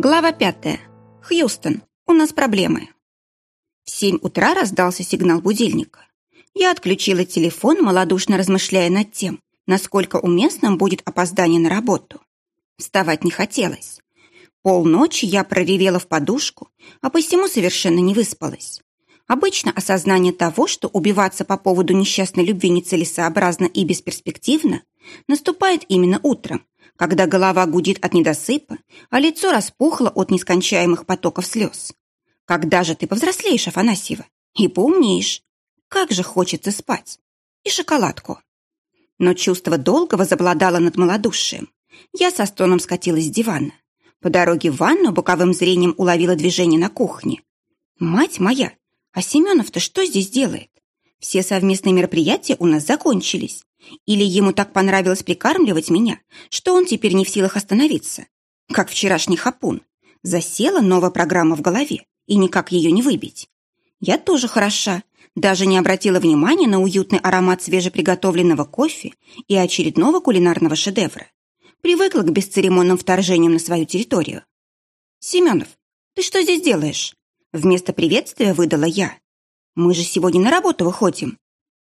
Глава пятая. Хьюстон, у нас проблемы. В семь утра раздался сигнал будильника. Я отключила телефон, малодушно размышляя над тем, насколько уместным будет опоздание на работу. Вставать не хотелось. Полночи я проревела в подушку, а посему совершенно не выспалась. Обычно осознание того, что убиваться по поводу несчастной любви нецелесообразно и бесперспективно, наступает именно утром, когда голова гудит от недосыпа, а лицо распухло от нескончаемых потоков слез. Когда же ты повзрослеешь, Афанасьева, и поумнеешь? Как же хочется спать. И шоколадку. Но чувство долга возобладало над малодушием. Я со стоном скатилась с дивана. По дороге в ванну боковым зрением уловила движение на кухне. Мать моя, а Семенов-то что здесь делает? Все совместные мероприятия у нас закончились. Или ему так понравилось прикармливать меня, что он теперь не в силах остановиться? Как вчерашний хапун. Засела новая программа в голове, и никак ее не выбить. Я тоже хороша, даже не обратила внимания на уютный аромат свежеприготовленного кофе и очередного кулинарного шедевра. Привыкла к бесцеремонным вторжениям на свою территорию. «Семенов, ты что здесь делаешь?» Вместо приветствия выдала я. «Мы же сегодня на работу выходим».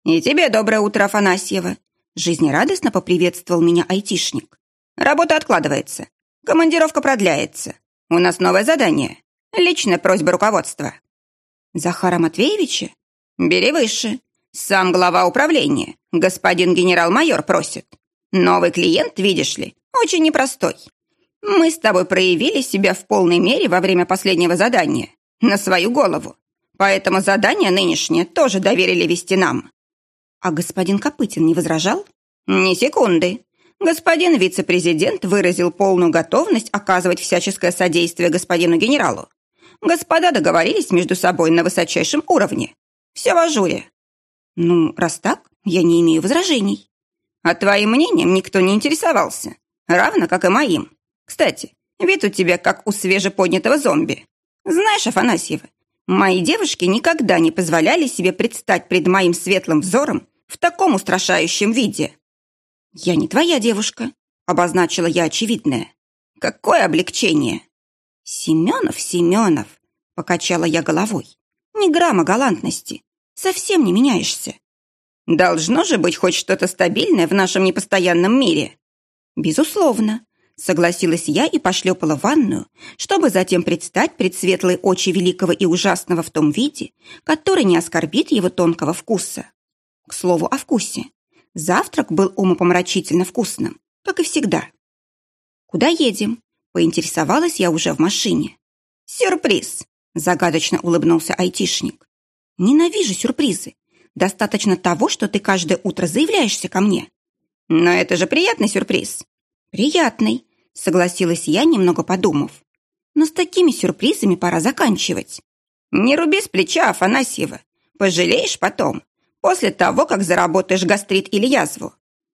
«И тебе доброе утро, Афанасьева!» Жизнерадостно поприветствовал меня айтишник. «Работа откладывается. Командировка продляется. У нас новое задание. Личная просьба руководства». «Захара Матвеевича?» «Бери выше. Сам глава управления, господин генерал-майор, просит. Новый клиент, видишь ли, очень непростой. Мы с тобой проявили себя в полной мере во время последнего задания на свою голову. Поэтому задание нынешнее тоже доверили вести нам. А господин Копытин не возражал? Ни секунды. Господин вице-президент выразил полную готовность оказывать всяческое содействие господину генералу. Господа договорились между собой на высочайшем уровне. Все в ажуре. Ну, раз так, я не имею возражений. А твоим мнением никто не интересовался, равно как и моим. Кстати, вид у тебя как у свежеподнятого зомби. Знаешь, Афанасьева, мои девушки никогда не позволяли себе предстать пред моим светлым взором в таком устрашающем виде. «Я не твоя девушка», — обозначила я очевидное. «Какое облегчение!» «Семенов, Семенов», — покачала я головой. «Ни грамма галантности. Совсем не меняешься». «Должно же быть хоть что-то стабильное в нашем непостоянном мире». «Безусловно», Согласилась я и пошлепала в ванную, чтобы затем предстать пред светлые очи великого и ужасного в том виде, который не оскорбит его тонкого вкуса. К слову о вкусе. Завтрак был умопомрачительно вкусным, как и всегда. «Куда едем?» – поинтересовалась я уже в машине. «Сюрприз!» – загадочно улыбнулся айтишник. «Ненавижу сюрпризы. Достаточно того, что ты каждое утро заявляешься ко мне». «Но это же приятный сюрприз». «Приятный», согласилась я, немного подумав. Но с такими сюрпризами пора заканчивать. Не руби с плеча, Афанасьева. Пожалеешь потом, после того, как заработаешь гастрит или язву.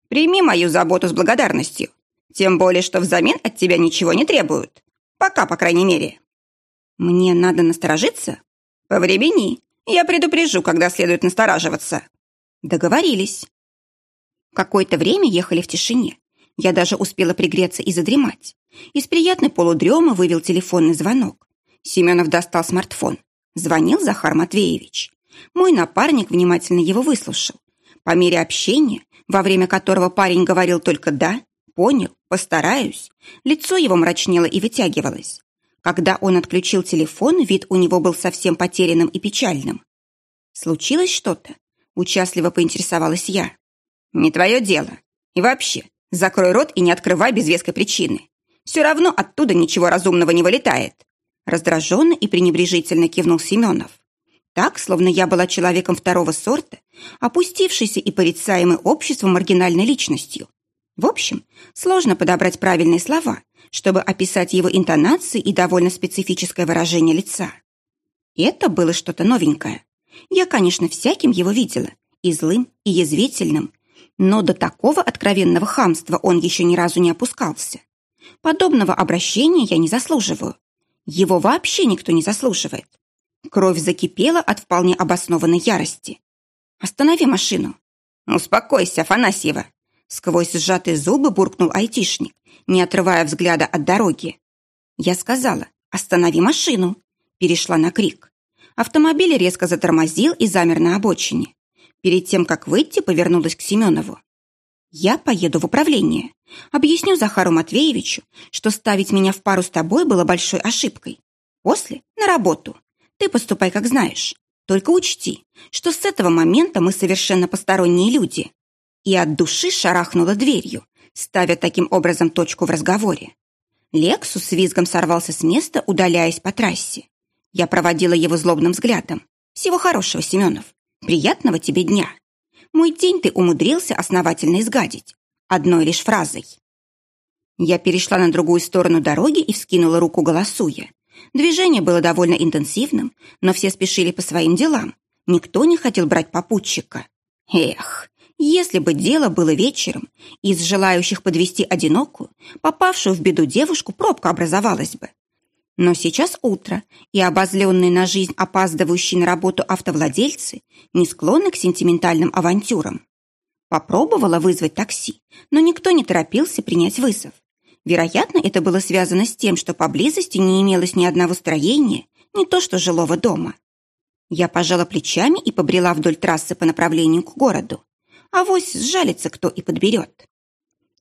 Прими мою заботу с благодарностью. Тем более, что взамен от тебя ничего не требуют. Пока, по крайней мере. Мне надо насторожиться? По времени. Я предупрежу, когда следует настораживаться. Договорились. Какое-то время ехали в тишине. Я даже успела пригреться и задремать. Из приятной полудремы вывел телефонный звонок. Семенов достал смартфон. Звонил Захар Матвеевич. Мой напарник внимательно его выслушал. По мере общения, во время которого парень говорил только «да», «понял», «постараюсь», лицо его мрачнело и вытягивалось. Когда он отключил телефон, вид у него был совсем потерянным и печальным. «Случилось что-то?» – участливо поинтересовалась я. «Не твое дело. И вообще, Закрой рот и не открывай без веской причины. Все равно оттуда ничего разумного не вылетает. Раздраженно и пренебрежительно кивнул Семенов. Так, словно я была человеком второго сорта, опустившейся и порицаемой обществом маргинальной личностью. В общем, сложно подобрать правильные слова, чтобы описать его интонации и довольно специфическое выражение лица. Это было что-то новенькое. Я, конечно, всяким его видела, и злым, и язвительным, но до такого откровенного хамства он еще ни разу не опускался. Подобного обращения я не заслуживаю. Его вообще никто не заслуживает. Кровь закипела от вполне обоснованной ярости. «Останови машину!» «Успокойся, Афанасьева!» Сквозь сжатые зубы буркнул айтишник, не отрывая взгляда от дороги. Я сказала «Останови машину!» Перешла на крик. Автомобиль резко затормозил и замер на обочине. Перед тем, как выйти, повернулась к Семенову. «Я поеду в управление. Объясню Захару Матвеевичу, что ставить меня в пару с тобой было большой ошибкой. После — на работу. Ты поступай, как знаешь. Только учти, что с этого момента мы совершенно посторонние люди». И от души шарахнула дверью, ставя таким образом точку в разговоре. Лексус с визгом сорвался с места, удаляясь по трассе. Я проводила его злобным взглядом. «Всего хорошего, Семенов. Приятного тебе дня. Мой день ты умудрился основательно изгадить. Одной лишь фразой». Я перешла на другую сторону дороги и вскинула руку, голосуя. Движение было довольно интенсивным, но все спешили по своим делам. Никто не хотел брать попутчика. Эх, если бы дело было вечером, из желающих подвести одинокую, попавшую в беду девушку, пробка образовалась бы. Но сейчас утро, и обозленные на жизнь опаздывающие на работу автовладельцы не склонны к сентиментальным авантюрам. Попробовала вызвать такси, но никто не торопился принять вызов. Вероятно, это было связано с тем, что поблизости не имелось ни одного строения, не то что жилого дома. Я пожала плечами и побрела вдоль трассы по направлению к городу. А вось сжалится кто и подберет.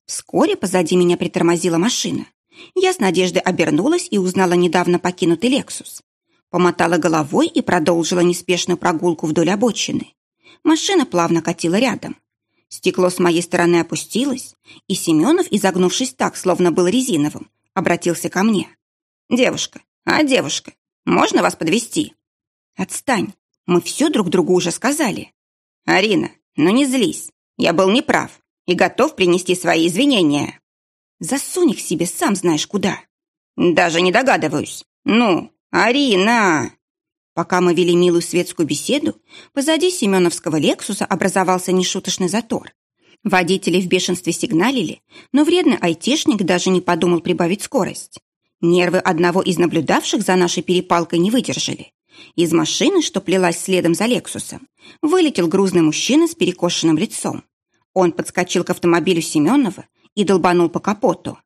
Вскоре позади меня притормозила машина. Я с надеждой обернулась и узнала недавно покинутый «Лексус». Помотала головой и продолжила неспешную прогулку вдоль обочины. Машина плавно катила рядом. Стекло с моей стороны опустилось, и Семенов, изогнувшись так, словно был резиновым, обратился ко мне. «Девушка, а девушка, можно вас подвести? «Отстань, мы все друг другу уже сказали». «Арина, но не злись. Я был неправ и готов принести свои извинения. Засунь их себе сам знаешь куда. Даже не догадываюсь. Ну, Арина!» Пока мы вели милую светскую беседу, позади Семеновского «Лексуса» образовался нешуточный затор. Водители в бешенстве сигналили, но вредный айтишник даже не подумал прибавить скорость. Нервы одного из наблюдавших за нашей перепалкой не выдержали. Из машины, что плелась следом за Лексусом, вылетел грузный мужчина с перекошенным лицом. Он подскочил к автомобилю Семенова и долбанул по капоту.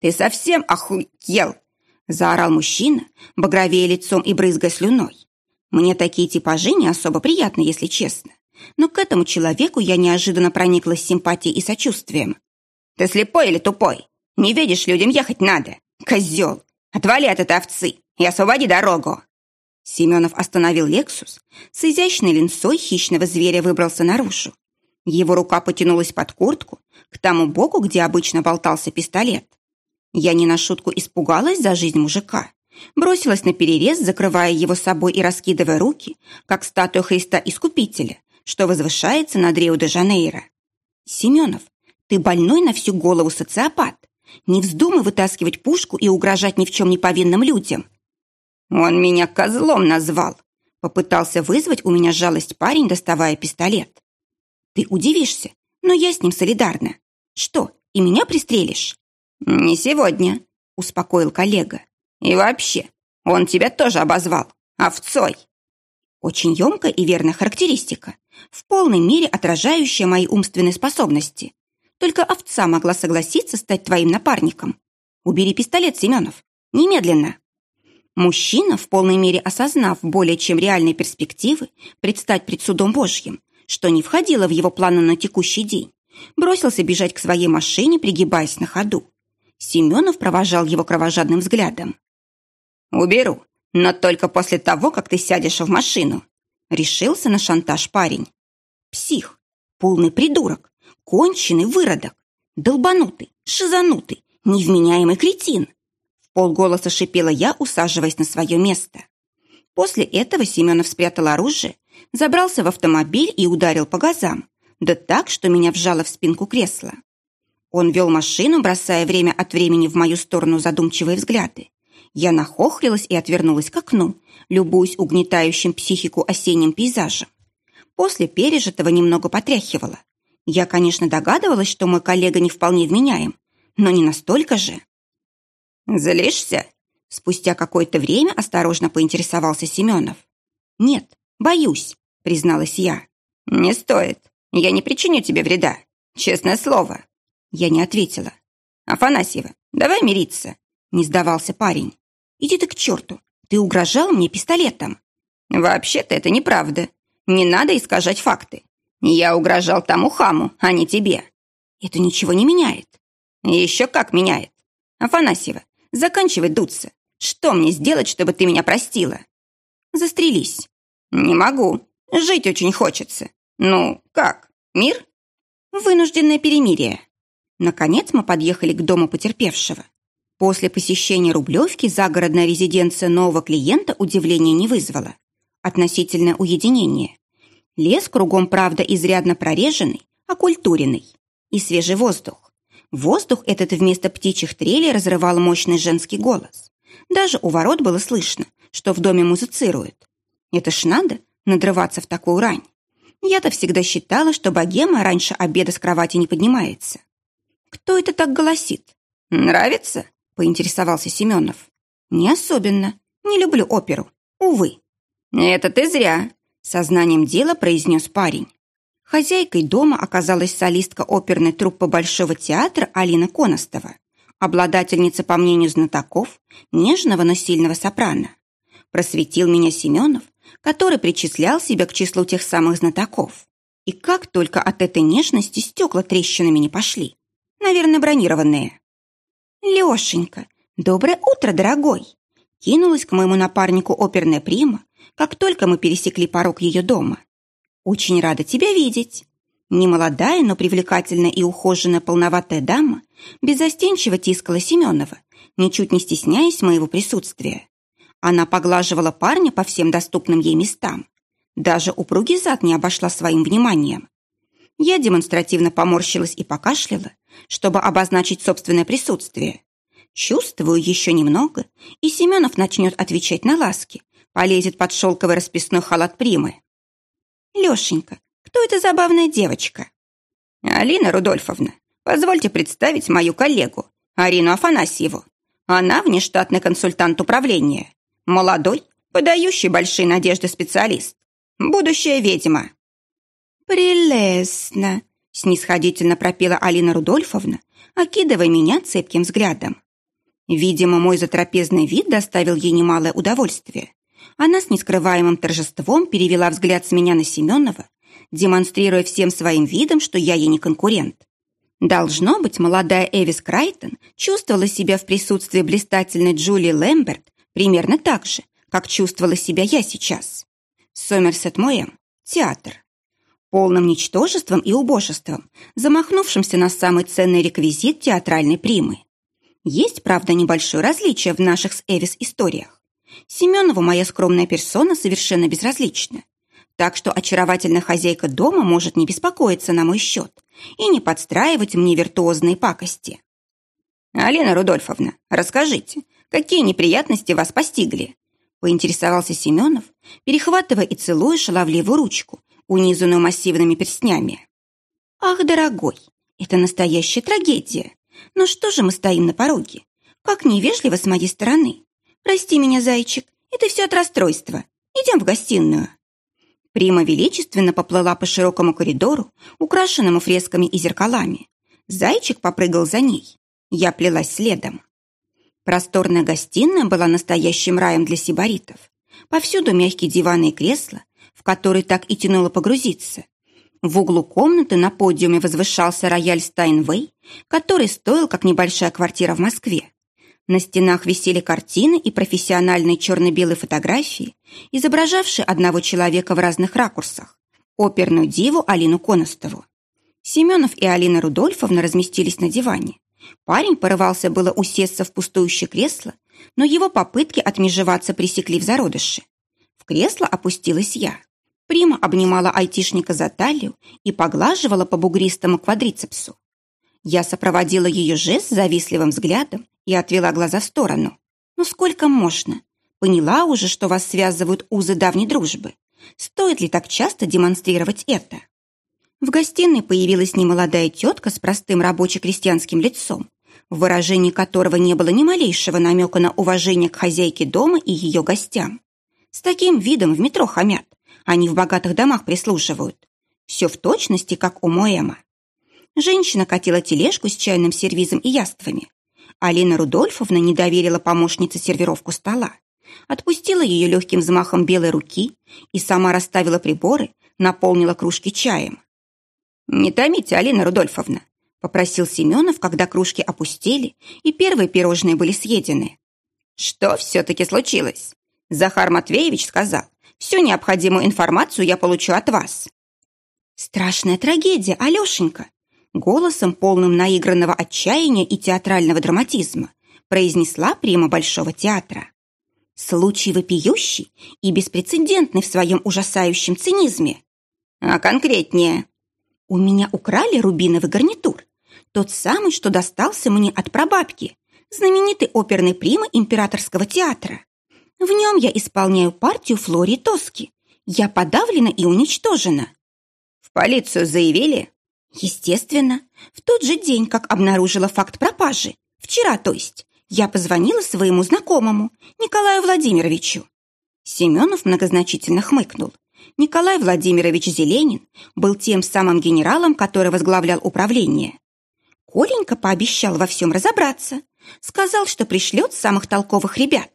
«Ты совсем охуел!» – заорал мужчина, багровея лицом и брызгая слюной. Мне такие типажи не особо приятны, если честно. Но к этому человеку я неожиданно прониклась симпатией и сочувствием. «Ты слепой или тупой? Не видишь, людям ехать надо. Козел! Отвали от этой овцы и освободи дорогу!» Семенов остановил «Лексус», с изящной линцой хищного зверя выбрался наружу. Его рука потянулась под куртку, к тому боку, где обычно болтался пистолет. Я не на шутку испугалась за жизнь мужика. Бросилась на перерез, закрывая его собой и раскидывая руки, как статуя Христа Искупителя, что возвышается над Рио-де-Жанейро. «Семенов, ты больной на всю голову социопат. Не вздумай вытаскивать пушку и угрожать ни в чем не повинным людям. «Он меня козлом назвал!» Попытался вызвать у меня жалость парень, доставая пистолет. «Ты удивишься, но я с ним солидарна. Что, и меня пристрелишь?» «Не сегодня», — успокоил коллега. «И вообще, он тебя тоже обозвал. Овцой!» Очень емкая и верная характеристика, в полной мере отражающая мои умственные способности. Только овца могла согласиться стать твоим напарником. Убери пистолет, Семенов. Немедленно. Мужчина, в полной мере осознав более чем реальные перспективы предстать пред судом Божьим, что не входило в его планы на текущий день, бросился бежать к своей машине, пригибаясь на ходу. Семенов провожал его кровожадным взглядом. «Уберу, но только после того, как ты сядешь в машину», решился на шантаж парень. «Псих, полный придурок, конченый выродок, долбанутый, шизанутый, невменяемый кретин полголоса шипела я, усаживаясь на свое место. После этого Семенов спрятал оружие, забрался в автомобиль и ударил по газам, да так, что меня вжало в спинку кресла. Он вел машину, бросая время от времени в мою сторону задумчивые взгляды. Я нахохлилась и отвернулась к окну, любуясь угнетающим психику осенним пейзажем. После пережитого немного потряхивала. Я, конечно, догадывалась, что мой коллега не вполне вменяем, но не настолько же. «Злишься?» Спустя какое-то время осторожно поинтересовался Семенов. «Нет, боюсь», — призналась я. «Не стоит. Я не причиню тебе вреда. Честное слово». Я не ответила. «Афанасьева, давай мириться. Не сдавался парень. «Иди ты к черту! Ты угрожал мне пистолетом!» «Вообще-то это неправда. Не надо искажать факты. Я угрожал тому хаму, а не тебе. Это ничего не меняет. Еще как меняет. Афанасьева, заканчивай дуться. Что мне сделать, чтобы ты меня простила? Застрелись. Не могу. Жить очень хочется. Ну, как? Мир? Вынужденное перемирие. Наконец мы подъехали к дому потерпевшего. После посещения Рублевки загородная резиденция нового клиента удивления не вызвала. Относительное уединение. Лес кругом, правда, изрядно прореженный, окультуренный. И свежий воздух. Воздух этот вместо птичьих трелей разрывал мощный женский голос. Даже у ворот было слышно, что в доме музицируют. Это ж надо надрываться в такую рань. Я-то всегда считала, что богема раньше обеда с кровати не поднимается. Кто это так голосит? Нравится? Поинтересовался Семенов. Не особенно. Не люблю оперу. Увы. Это ты зря. Сознанием дела произнес парень. Хозяйкой дома оказалась солистка оперной труппы Большого театра Алина Коностова, обладательница, по мнению знатоков, нежного, но сильного сопрано. Просветил меня Семенов, который причислял себя к числу тех самых знатоков. И как только от этой нежности стекла трещинами не пошли. Наверное, бронированные. «Лешенька, доброе утро, дорогой!» Кинулась к моему напарнику оперная прима, как только мы пересекли порог ее дома. «Очень рада тебя видеть!» Немолодая, но привлекательная и ухоженная полноватая дама беззастенчиво тискала Семенова, ничуть не стесняясь моего присутствия. Она поглаживала парня по всем доступным ей местам. Даже упругий зад не обошла своим вниманием. Я демонстративно поморщилась и покашляла, чтобы обозначить собственное присутствие. Чувствую еще немного, и Семенов начнет отвечать на ласки, полезет под шелковый расписной халат Примы. «Лешенька, кто эта забавная девочка?» «Алина Рудольфовна, позвольте представить мою коллегу, Арину Афанасьеву. Она внештатный консультант управления. Молодой, подающий большие надежды специалист. Будущая ведьма». «Прелестно!» — снисходительно пропела Алина Рудольфовна, окидывая меня цепким взглядом. Видимо, мой затрапезный вид доставил ей немалое удовольствие. Она с нескрываемым торжеством перевела взгляд с меня на Семенова, демонстрируя всем своим видом, что я ей не конкурент. Должно быть, молодая Эвис Крайтон чувствовала себя в присутствии блистательной Джулии Лэмберт примерно так же, как чувствовала себя я сейчас. Сомерсет Моэм, театр. Полным ничтожеством и убожеством, замахнувшимся на самый ценный реквизит театральной примы. Есть, правда, небольшое различие в наших с Эвис историях. Семенову моя скромная персона совершенно безразлична. Так что очаровательная хозяйка дома может не беспокоиться на мой счет и не подстраивать мне виртуозные пакости. «Алина Рудольфовна, расскажите, какие неприятности вас постигли?» поинтересовался Семенов, перехватывая и целуя шаловливую ручку, унизанную массивными перстнями. «Ах, дорогой, это настоящая трагедия. Но что же мы стоим на пороге? Как невежливо с моей стороны. «Прости меня, зайчик, это все от расстройства. Идем в гостиную». Прима величественно поплыла по широкому коридору, украшенному фресками и зеркалами. Зайчик попрыгал за ней. Я плелась следом. Просторная гостиная была настоящим раем для сибаритов. Повсюду мягкие диваны и кресла, в которые так и тянуло погрузиться. В углу комнаты на подиуме возвышался рояль Стайнвей, который стоил как небольшая квартира в Москве. На стенах висели картины и профессиональные черно-белые фотографии, изображавшие одного человека в разных ракурсах, оперную диву Алину Коностову. Семенов и Алина Рудольфовна разместились на диване. Парень порывался было усесться в пустующее кресло, но его попытки отмежеваться пресекли в зародыше. В кресло опустилась я. Прима обнимала айтишника за талию и поглаживала по бугристому квадрицепсу. Я сопроводила ее жест завистливым взглядом и отвела глаза в сторону. «Ну сколько можно? Поняла уже, что вас связывают узы давней дружбы. Стоит ли так часто демонстрировать это?» В гостиной появилась немолодая тетка с простым рабоче-крестьянским лицом, в выражении которого не было ни малейшего намека на уважение к хозяйке дома и ее гостям. С таким видом в метро хамят, они в богатых домах прислуживают. Все в точности, как у Моэма. Женщина катила тележку с чайным сервизом и яствами, Алина Рудольфовна не доверила помощнице сервировку стола, отпустила ее легким взмахом белой руки и сама расставила приборы, наполнила кружки чаем. «Не томите, Алина Рудольфовна», — попросил Семенов, когда кружки опустили и первые пирожные были съедены. «Что все-таки случилось? Захар Матвеевич сказал, всю необходимую информацию я получу от вас». «Страшная трагедия, Алешенька», голосом, полным наигранного отчаяния и театрального драматизма, произнесла прима Большого театра. Случай вопиющий и беспрецедентный в своем ужасающем цинизме. А конкретнее? У меня украли рубиновый гарнитур, тот самый, что достался мне от прабабки, знаменитой оперной примы императорского театра. В нем я исполняю партию Флори Тоски. Я подавлена и уничтожена. В полицию заявили? Естественно, в тот же день, как обнаружила факт пропажи, вчера, то есть, я позвонила своему знакомому, Николаю Владимировичу. Семенов многозначительно хмыкнул. Николай Владимирович Зеленин был тем самым генералом, который возглавлял управление. Коленька пообещал во всем разобраться. Сказал, что пришлет самых толковых ребят.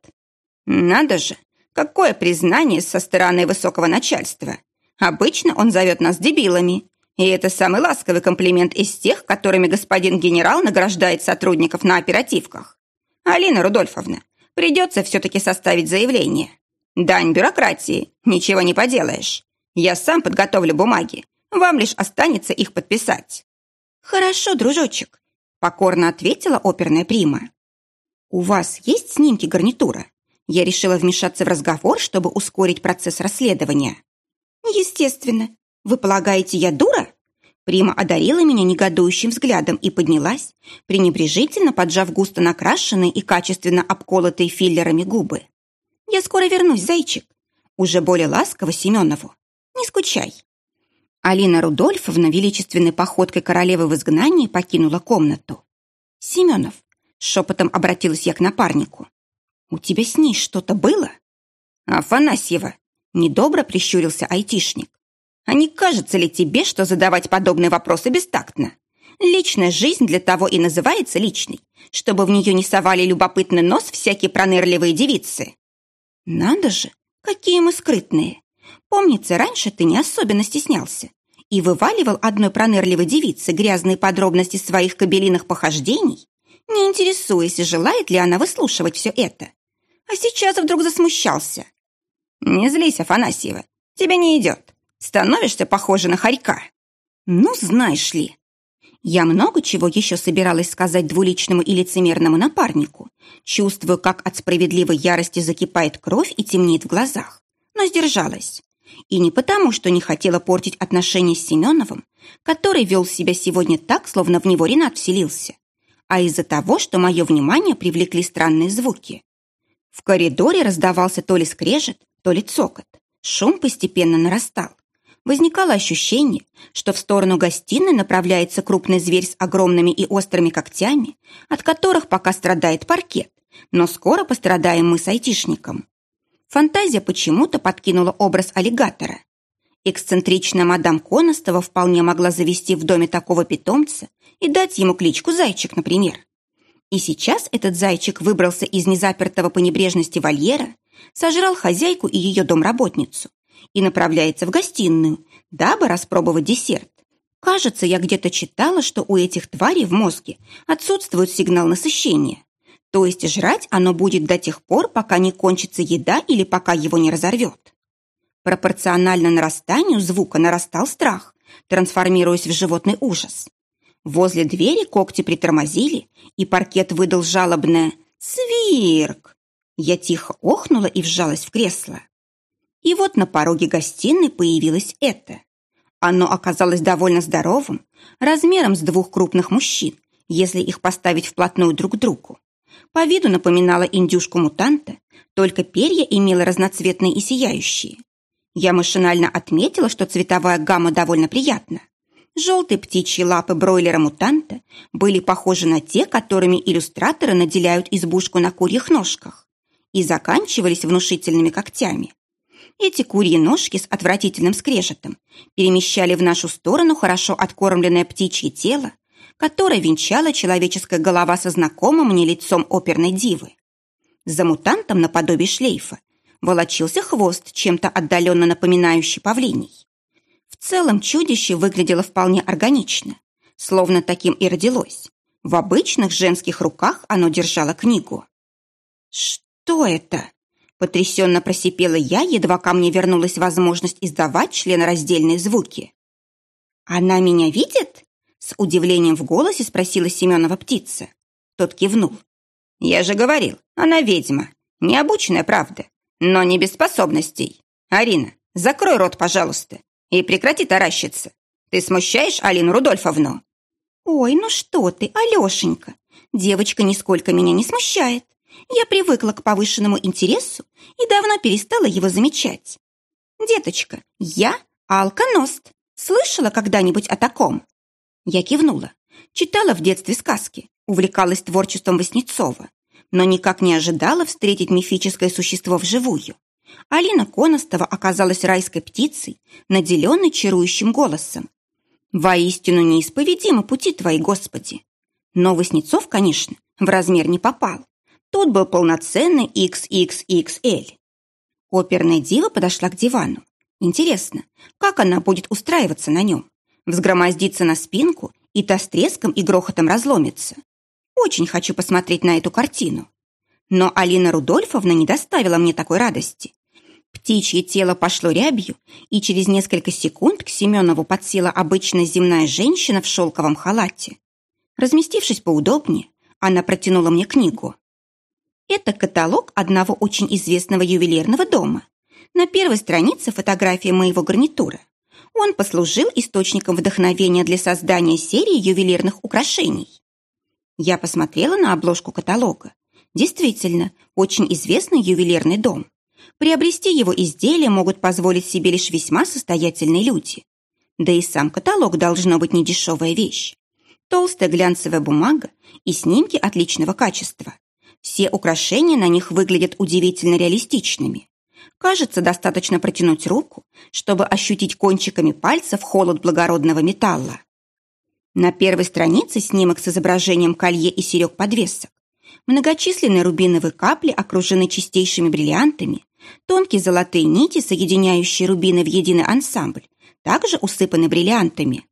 Надо же, какое признание со стороны высокого начальства. Обычно он зовет нас дебилами, и это самый ласковый комплимент из тех, которыми господин генерал награждает сотрудников на оперативках. Алина Рудольфовна, придется все-таки составить заявление. Дань бюрократии, ничего не поделаешь. Я сам подготовлю бумаги, вам лишь останется их подписать. Хорошо, дружочек, покорно ответила оперная прима. У вас есть снимки гарнитура? Я решила вмешаться в разговор, чтобы ускорить процесс расследования. Естественно, «Вы полагаете, я дура?» Прима одарила меня негодующим взглядом и поднялась, пренебрежительно поджав густо накрашенные и качественно обколотые филлерами губы. «Я скоро вернусь, зайчик!» Уже более ласково Семенову. «Не скучай!» Алина Рудольфовна величественной походкой королевы в изгнании покинула комнату. «Семенов!» — шепотом обратилась я к напарнику. «У тебя с ней что-то было?» «Афанасьева!» — недобро прищурился айтишник. А не кажется ли тебе, что задавать подобные вопросы бестактно? Личная жизнь для того и называется личной, чтобы в нее не совали любопытный нос всякие пронырливые девицы. Надо же, какие мы скрытные. Помнится, раньше ты не особенно стеснялся и вываливал одной пронырливой девице грязные подробности своих кабелиных похождений, не интересуясь, желает ли она выслушивать все это. А сейчас вдруг засмущался. «Не злись, Афанасьева, тебе не идет. Становишься похожа на хорька. Ну, знаешь ли. Я много чего еще собиралась сказать двуличному и лицемерному напарнику. Чувствую, как от справедливой ярости закипает кровь и темнеет в глазах. Но сдержалась. И не потому, что не хотела портить отношения с Семеновым, который вел себя сегодня так, словно в него Ренат вселился, а из-за того, что мое внимание привлекли странные звуки. В коридоре раздавался то ли скрежет, то ли цокот. Шум постепенно нарастал возникало ощущение, что в сторону гостиной направляется крупный зверь с огромными и острыми когтями, от которых пока страдает паркет, но скоро пострадаем мы с айтишником. Фантазия почему-то подкинула образ аллигатора. Эксцентричная мадам Коностова вполне могла завести в доме такого питомца и дать ему кличку «Зайчик», например. И сейчас этот зайчик выбрался из незапертого по небрежности вольера, сожрал хозяйку и ее домработницу, и направляется в гостиную, дабы распробовать десерт. Кажется, я где-то читала, что у этих тварей в мозге отсутствует сигнал насыщения. То есть жрать оно будет до тех пор, пока не кончится еда или пока его не разорвет. Пропорционально нарастанию звука нарастал страх, трансформируясь в животный ужас. Возле двери когти притормозили, и паркет выдал жалобное «Свирк!». Я тихо охнула и вжалась в кресло. И вот на пороге гостиной появилось это. Оно оказалось довольно здоровым, размером с двух крупных мужчин, если их поставить вплотную друг к другу. По виду напоминало индюшку-мутанта, только перья имело разноцветные и сияющие. Я машинально отметила, что цветовая гамма довольно приятна. Желтые птичьи лапы бройлера-мутанта были похожи на те, которыми иллюстраторы наделяют избушку на курьих ножках, и заканчивались внушительными когтями. Эти курьи ножки с отвратительным скрежетом перемещали в нашу сторону хорошо откормленное птичье тело, которое венчала человеческая голова со знакомым мне лицом оперной дивы. За мутантом наподобие шлейфа волочился хвост, чем-то отдаленно напоминающий павлиний. Целом чудище выглядело вполне органично, словно таким и родилось. В обычных женских руках оно держало книгу. «Что это?» Потрясенно просипела я, едва ко мне вернулась возможность издавать членораздельные звуки. «Она меня видит?» С удивлением в голосе спросила Семенова птица. Тот кивнул. «Я же говорил, она ведьма. Необученная, правда, но не без способностей. Арина, закрой рот, пожалуйста, и прекрати таращиться. Ты смущаешь Алину Рудольфовну?» «Ой, ну что ты, Алешенька, девочка нисколько меня не смущает. Я привыкла к повышенному интересу и давно перестала его замечать. Деточка, я алконост. Слышала когда-нибудь о таком?» Я кивнула. Читала в детстве сказки, увлекалась творчеством Васнецова, но никак не ожидала встретить мифическое существо вживую. Алина Коностова оказалась райской птицей, наделенной чарующим голосом. «Воистину неисповедимы пути твои, Господи!» Но Васнецов, конечно, в размер не попал. Тут был полноценный XXXL. Оперная дива подошла к дивану. Интересно, как она будет устраиваться на нем? Взгромоздиться на спинку, и та с треском и грохотом разломится. Очень хочу посмотреть на эту картину. Но Алина Рудольфовна не доставила мне такой радости. Птичье тело пошло рябью, и через несколько секунд к Семенову подсела обычная земная женщина в шелковом халате. Разместившись поудобнее, она протянула мне книгу. Это каталог одного очень известного ювелирного дома. На первой странице фотография моего гарнитура. Он послужил источником вдохновения для создания серии ювелирных украшений. Я посмотрела на обложку каталога. Действительно, очень известный ювелирный дом. Приобрести его изделия могут позволить себе лишь весьма состоятельные люди. Да и сам каталог должно быть недешевая вещь. Толстая глянцевая бумага и снимки отличного качества. Все украшения на них выглядят удивительно реалистичными. Кажется, достаточно протянуть руку, чтобы ощутить кончиками пальцев холод благородного металла. На первой странице снимок с изображением колье и серег подвесок. Многочисленные рубиновые капли окружены чистейшими бриллиантами, тонкие золотые нити, соединяющие рубины в единый ансамбль, также усыпаны бриллиантами.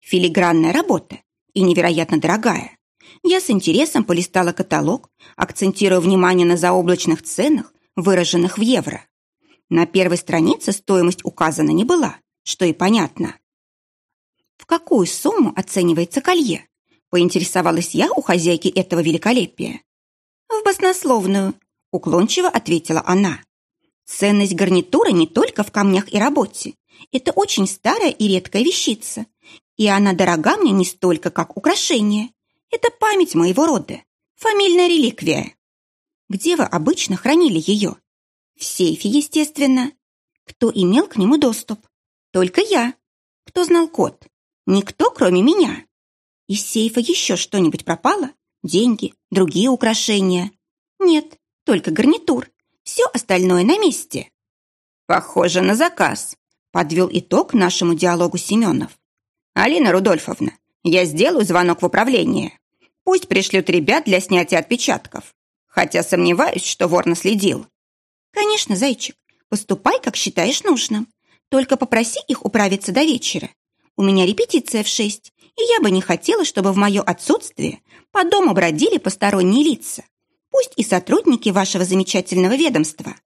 Филигранная работа и невероятно дорогая. Я с интересом полистала каталог, акцентируя внимание на заоблачных ценах, выраженных в евро. На первой странице стоимость указана не была, что и понятно. В какую сумму оценивается колье? Поинтересовалась я у хозяйки этого великолепия. В баснословную, уклончиво ответила она. Ценность гарнитура не только в камнях и работе. Это очень старая и редкая вещица. И она дорога мне не столько, как украшение. Это память моего рода, фамильная реликвия. Где вы обычно хранили ее? В сейфе, естественно. Кто имел к нему доступ? Только я. Кто знал код? Никто, кроме меня. Из сейфа еще что-нибудь пропало? Деньги, другие украшения? Нет, только гарнитур. Все остальное на месте. Похоже на заказ, подвел итог нашему диалогу Семенов. Алина Рудольфовна, я сделаю звонок в управление. Пусть пришлют ребят для снятия отпечатков. Хотя сомневаюсь, что вор наследил. Конечно, зайчик, поступай, как считаешь нужным. Только попроси их управиться до вечера. У меня репетиция в шесть, и я бы не хотела, чтобы в мое отсутствие по дому бродили посторонние лица. Пусть и сотрудники вашего замечательного ведомства.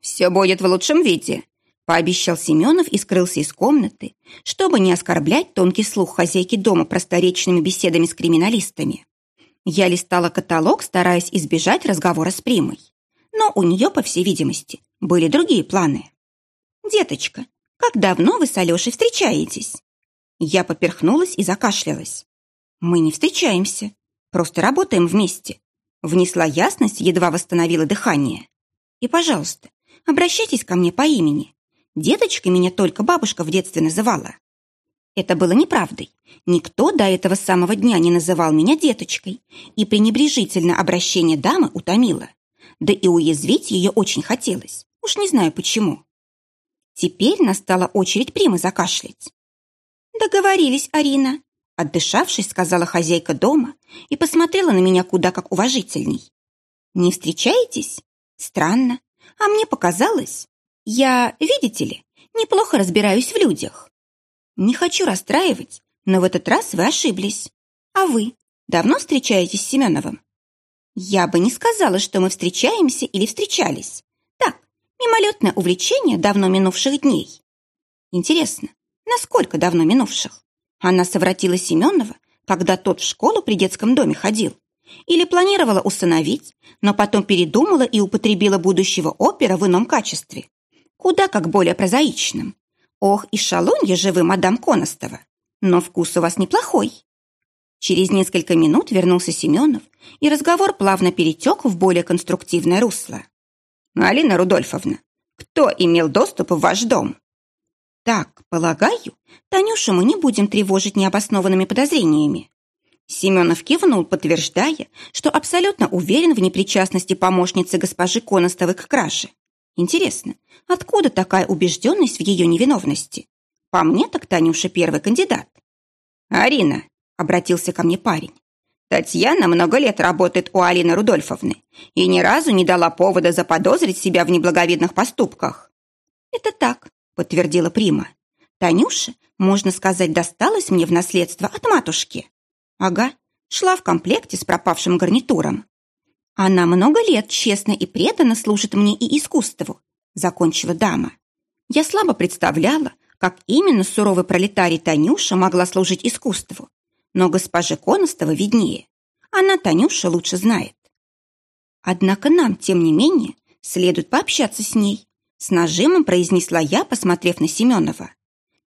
Все будет в лучшем виде, пообещал Семенов и скрылся из комнаты, чтобы не оскорблять тонкий слух хозяйки дома просторечными беседами с криминалистами. Я листала каталог, стараясь избежать разговора с Примой. Но у нее, по всей видимости, были другие планы. «Деточка, как давно вы с Алешей встречаетесь?» Я поперхнулась и закашлялась. «Мы не встречаемся, просто работаем вместе». Внесла ясность, едва восстановила дыхание. «И, пожалуйста, обращайтесь ко мне по имени. Деточкой меня только бабушка в детстве называла. Это было неправдой. Никто до этого самого дня не называл меня деточкой, и пренебрежительное обращение дамы утомило. Да и уязвить ее очень хотелось. Уж не знаю почему. Теперь настала очередь Примы закашлять. «Договорились, Арина», — отдышавшись, сказала хозяйка дома и посмотрела на меня куда как уважительней. «Не встречаетесь? Странно. А мне показалось. Я, видите ли, неплохо разбираюсь в людях. Не хочу расстраивать, но в этот раз вы ошиблись. А вы давно встречаетесь с Семеновым? Я бы не сказала, что мы встречаемся или встречались. Так, мимолетное увлечение давно минувших дней. Интересно, насколько давно минувших? Она совратила Семенова, когда тот в школу при детском доме ходил. Или планировала усыновить, но потом передумала и употребила будущего опера в ином качестве. Куда как более прозаичным. Ох, и шалунья же вы, мадам Коностова. Но вкус у вас неплохой. Через несколько минут вернулся Семенов, и разговор плавно перетек в более конструктивное русло. «Алина Рудольфовна, кто имел доступ в ваш дом?» «Так, полагаю, Танюшу мы не будем тревожить необоснованными подозрениями. Семенов кивнул, подтверждая, что абсолютно уверен в непричастности помощницы госпожи Коностовой к краже. Интересно, откуда такая убежденность в ее невиновности? По мне так Танюша первый кандидат. «Арина», — обратился ко мне парень, «Татьяна много лет работает у Алины Рудольфовны и ни разу не дала повода заподозрить себя в неблаговидных поступках». «Это так», — подтвердила Прима. «Танюша, можно сказать, досталась мне в наследство от матушки». Ага, шла в комплекте с пропавшим гарнитуром. Она много лет честно и преданно служит мне и искусству, закончила дама. Я слабо представляла, как именно суровый пролетарий Танюша могла служить искусству. Но госпоже Коностова виднее. Она Танюша лучше знает. Однако нам, тем не менее, следует пообщаться с ней. С нажимом произнесла я, посмотрев на Семенова.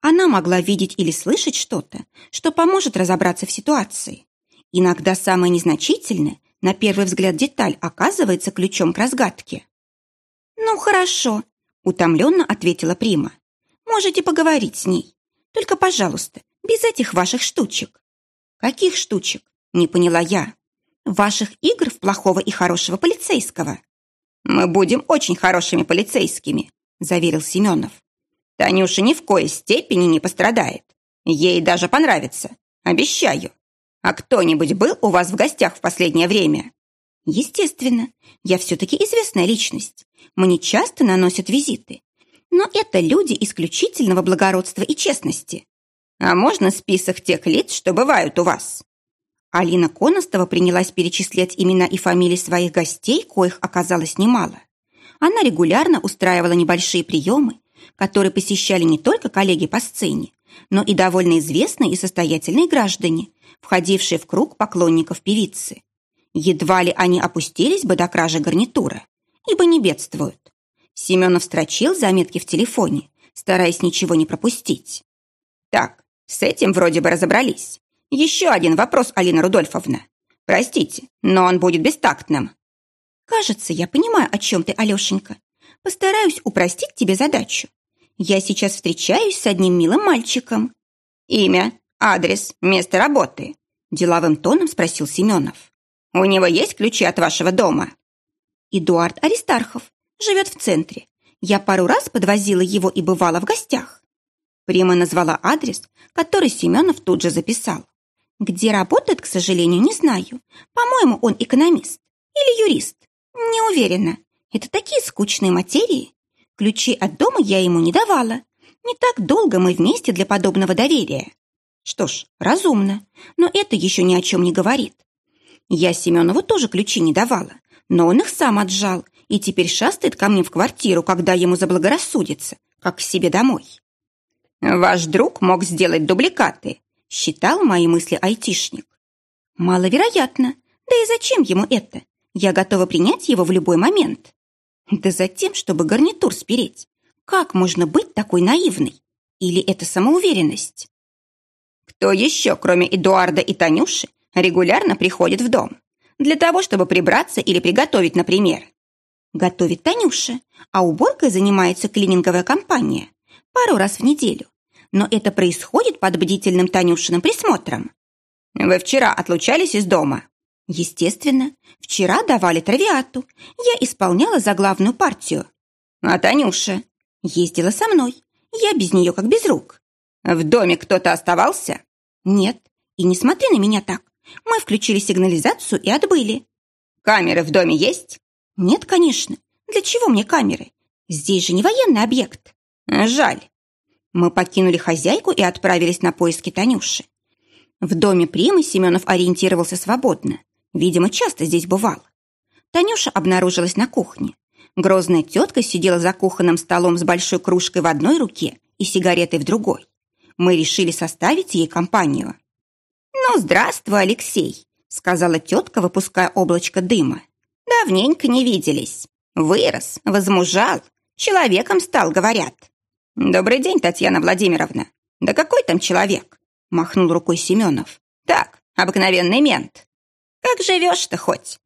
Она могла видеть или слышать что-то, что поможет разобраться в ситуации. Иногда самое незначительное, на первый взгляд деталь, оказывается ключом к разгадке. «Ну, хорошо», — утомленно ответила Прима. «Можете поговорить с ней. Только, пожалуйста, без этих ваших штучек». «Каких штучек?» — не поняла я. «Ваших игр в плохого и хорошего полицейского». «Мы будем очень хорошими полицейскими», — заверил Семенов. Танюша ни в коей степени не пострадает. Ей даже понравится. Обещаю. А кто-нибудь был у вас в гостях в последнее время? Естественно. Я все-таки известная личность. Мне часто наносят визиты. Но это люди исключительного благородства и честности. А можно список тех лиц, что бывают у вас? Алина Коностова принялась перечислять имена и фамилии своих гостей, коих оказалось немало. Она регулярно устраивала небольшие приемы, которые посещали не только коллеги по сцене, но и довольно известные и состоятельные граждане, входившие в круг поклонников певицы. Едва ли они опустились бы до кражи гарнитура, ибо не бедствуют. Семенов строчил заметки в телефоне, стараясь ничего не пропустить. «Так, с этим вроде бы разобрались. Еще один вопрос, Алина Рудольфовна. Простите, но он будет бестактным». «Кажется, я понимаю, о чем ты, Алешенька. Постараюсь упростить тебе задачу. Я сейчас встречаюсь с одним милым мальчиком. Имя, адрес, место работы. Деловым тоном спросил Семенов. У него есть ключи от вашего дома? Эдуард Аристархов. Живет в центре. Я пару раз подвозила его и бывала в гостях. Прима назвала адрес, который Семенов тут же записал. Где работает, к сожалению, не знаю. По-моему, он экономист или юрист. Не уверена. Это такие скучные материи. Ключи от дома я ему не давала. Не так долго мы вместе для подобного доверия. Что ж, разумно, но это еще ни о чем не говорит. Я Семенову тоже ключи не давала, но он их сам отжал и теперь шастает ко мне в квартиру, когда ему заблагорассудится, как к себе домой. «Ваш друг мог сделать дубликаты», — считал мои мысли айтишник. «Маловероятно. Да и зачем ему это? Я готова принять его в любой момент». Да за тем, чтобы гарнитур спереть. Как можно быть такой наивной? Или это самоуверенность? Кто еще, кроме Эдуарда и Танюши, регулярно приходит в дом? Для того, чтобы прибраться или приготовить, например. Готовит Танюша, а уборкой занимается клининговая компания. Пару раз в неделю. Но это происходит под бдительным Танюшиным присмотром. Вы вчера отлучались из дома? Естественно, вчера давали травиату. Я исполняла заглавную партию. А Танюша ездила со мной. Я без нее как без рук. В доме кто-то оставался? Нет, И не смотри на меня так. Мы включили сигнализацию и отбыли. Камеры в доме есть? Нет, конечно. Для чего мне камеры? Здесь же не военный объект. Жаль. Мы покинули хозяйку и отправились на поиски Танюши. В доме Примы Семенов ориентировался свободно. Видимо, часто здесь бывал. Танюша обнаружилась на кухне. Грозная тетка сидела за кухонным столом с большой кружкой в одной руке и сигаретой в другой. Мы решили составить ей компанию. «Ну, здравствуй, Алексей», — сказала тетка, выпуская облачко дыма. «Давненько не виделись. Вырос, возмужал, человеком стал, говорят». «Добрый день, Татьяна Владимировна. Да какой там человек?» — махнул рукой Семенов. «Так, обыкновенный мент. Как живешь-то хоть?»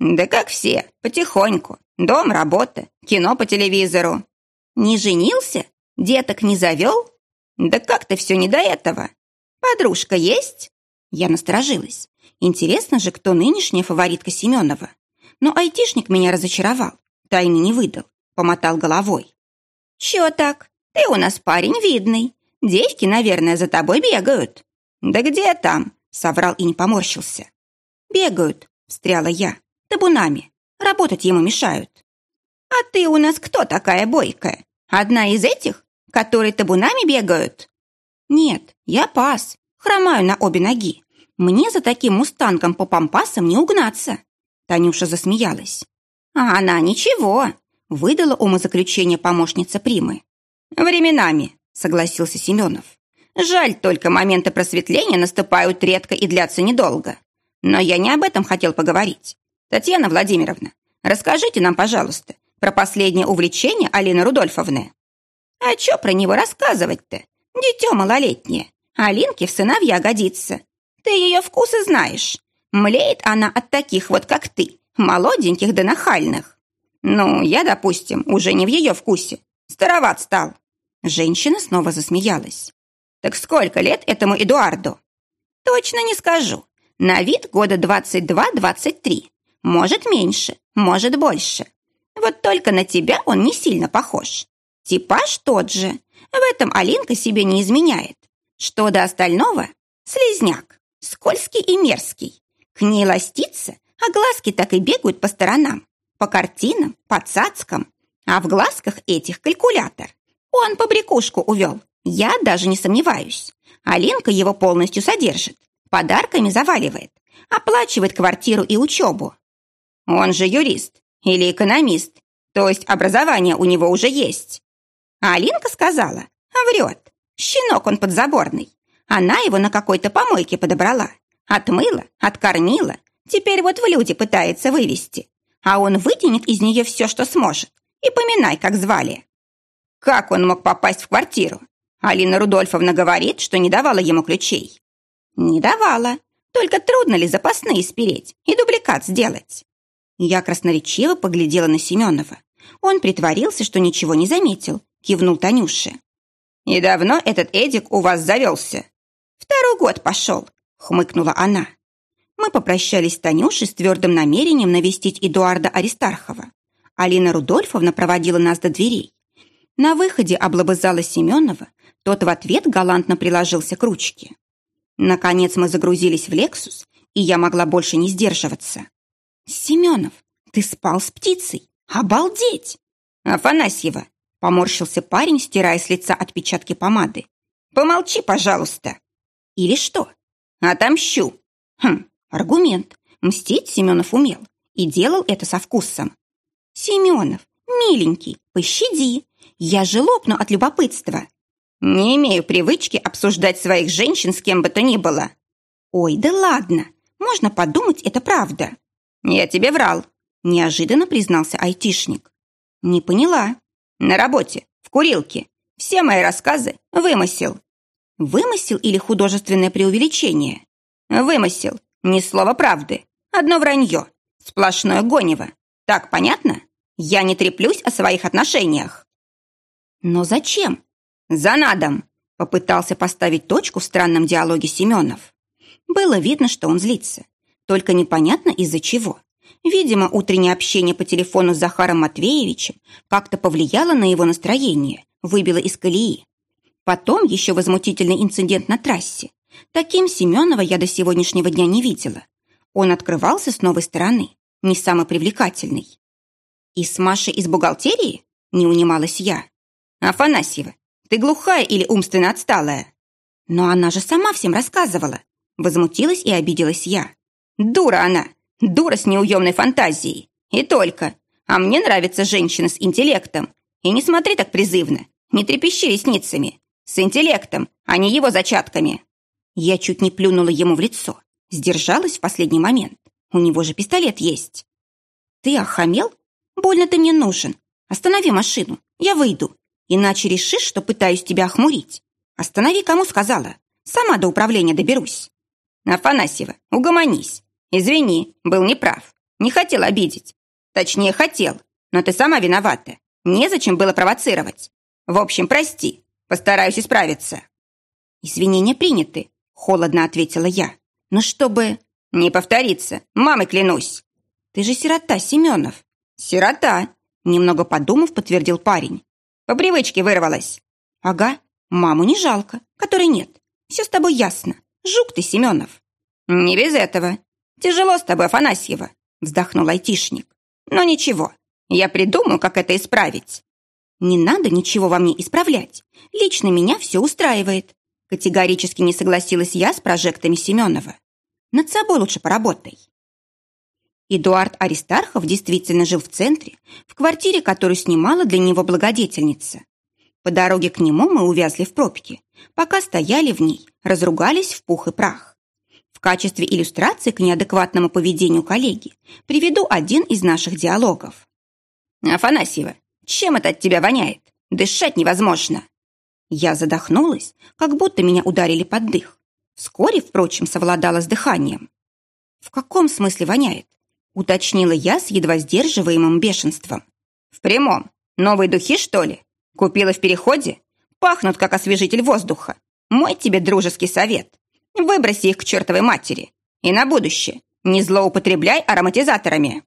«Да как все, потихоньку. Дом, работа, кино по телевизору». «Не женился? Деток не завел?» «Да как-то все не до этого. Подружка есть?» Я насторожилась. Интересно же, кто нынешняя фаворитка Семенова. Но айтишник меня разочаровал. Тайны не выдал. Помотал головой. «Чё так? Ты у нас парень видный. Девки, наверное, за тобой бегают». «Да где там?» — соврал и не поморщился. «Бегают», — встряла я, — «табунами. Работать ему мешают». «А ты у нас кто такая бойкая? Одна из этих, которые табунами бегают?» «Нет, я пас, хромаю на обе ноги. Мне за таким мустангом по пампасам не угнаться». Танюша засмеялась. «А она ничего», — выдала умозаключение помощница Примы. «Временами», — согласился Семенов. «Жаль, только моменты просветления наступают редко и длятся недолго. Но я не об этом хотел поговорить. Татьяна Владимировна, расскажите нам, пожалуйста, про последнее увлечение Алины Рудольфовны». «А что про него рассказывать-то? Дитё малолетнее. Алинке в сыновья годится. Ты ее вкусы знаешь. Млеет она от таких вот, как ты, молоденьких да нахальных. Ну, я, допустим, уже не в ее вкусе. Староват стал. Женщина снова засмеялась. Так сколько лет этому Эдуарду? Точно не скажу. На вид года 22-23. Может, меньше, может, больше. Вот только на тебя он не сильно похож. Типаж тот же. В этом Алинка себе не изменяет. Что до остального? Слизняк. Скользкий и мерзкий. К ней ластится, а глазки так и бегают по сторонам. По картинам, по цацкам. А в глазках этих калькулятор. Он побрякушку увел. Я даже не сомневаюсь. Алинка его полностью содержит. Подарками заваливает. Оплачивает квартиру и учебу. Он же юрист или экономист. То есть образование у него уже есть. А Алинка сказала, врет. Щенок он подзаборный. Она его на какой-то помойке подобрала. Отмыла, откормила. Теперь вот в люди пытается вывести. А он вытянет из нее все, что сможет. И поминай, как звали. Как он мог попасть в квартиру? Алина Рудольфовна говорит, что не давала ему ключей. Не давала. Только трудно ли запасные спереть и дубликат сделать? Я красноречиво поглядела на Семенова. Он притворился, что ничего не заметил, кивнул Танюше. «И давно этот Эдик у вас завелся?» «Второй год пошел», — хмыкнула она. Мы попрощались с Танюшей с твердым намерением навестить Эдуарда Аристархова. Алина Рудольфовна проводила нас до дверей. На выходе облобызала Семенова, тот в ответ галантно приложился к ручке. Наконец мы загрузились в «Лексус», и я могла больше не сдерживаться. «Семенов, ты спал с птицей? Обалдеть!» «Афанасьева, Поморщился парень, стирая с лица отпечатки помады. «Помолчи, пожалуйста!» «Или что?» «Отомщу!» «Хм, аргумент. Мстить Семенов умел и делал это со вкусом. «Семенов, миленький, пощади! Я же лопну от любопытства!» «Не имею привычки обсуждать своих женщин с кем бы то ни было!» «Ой, да ладно! Можно подумать, это правда!» «Я тебе врал!» – неожиданно признался айтишник. «Не поняла!» На работе, в курилке. Все мои рассказы – вымысел. Вымысел или художественное преувеличение? Вымысел. Ни слова правды. Одно вранье. Сплошное гонево. Так понятно? Я не треплюсь о своих отношениях. Но зачем? За надом. Попытался поставить точку в странном диалоге Семенов. Было видно, что он злится. Только непонятно из-за чего. Видимо, утреннее общение по телефону с Захаром Матвеевичем как-то повлияло на его настроение, выбило из колеи. Потом еще возмутительный инцидент на трассе. Таким Семенова я до сегодняшнего дня не видела. Он открывался с новой стороны, не самый привлекательный. «И с Машей из бухгалтерии?» – не унималась я. «Афанасьева, ты глухая или умственно отсталая?» «Но она же сама всем рассказывала», – возмутилась и обиделась я. «Дура она! Дура с неуемной фантазией! И только! А мне нравятся женщины с интеллектом. И не смотри так призывно, не трепещи ресницами. С интеллектом, а не его зачатками!» Я чуть не плюнула ему в лицо. Сдержалась в последний момент. У него же пистолет есть. «Ты охамел? Больно ты мне нужен. Останови машину, я выйду. Иначе решишь, что пытаюсь тебя охмурить. Останови, кому сказала. Сама до управления доберусь». «Афанасьева, угомонись. Извини, был неправ. Не хотел обидеть. Точнее, хотел, но ты сама виновата. Незачем было провоцировать. В общем, прости. Постараюсь исправиться». «Извинения приняты», — холодно ответила я. «Но чтобы...» «Не повториться, мамой клянусь». «Ты же сирота, Семенов». «Сирота», — немного подумав, подтвердил парень. «По привычке вырвалась». «Ага, маму не жалко, которой нет. Все с тобой ясно. Жук ты, Семенов». «Не без этого. Тяжело с тобой, Афанасьева», — вздохнул айтишник. «Но ничего, я придумаю, как это исправить». «Не надо ничего во мне исправлять. Лично меня все устраивает». Категорически не согласилась я с прожектами Семенова. «Над собой лучше поработай». Эдуард Аристархов действительно жил в центре, в квартире, которую снимала для него благодетельница. По дороге к нему мы увязли в пробке. Пока стояли в ней, разругались в пух и прах. В качестве иллюстрации к неадекватному поведению коллеги приведу один из наших диалогов. «Афанасьева, чем это от тебя воняет? Дышать невозможно!» Я задохнулась, как будто меня ударили под дых. Вскоре, впрочем, совладала с дыханием. «В каком смысле воняет?» Уточнила я с едва сдерживаемым бешенством. «В прямом. Новые духи, что ли? Купила в переходе? Пахнут, как освежитель воздуха. Мой тебе дружеский совет. Выброси их к чертовой матери. И на будущее не злоупотребляй ароматизаторами».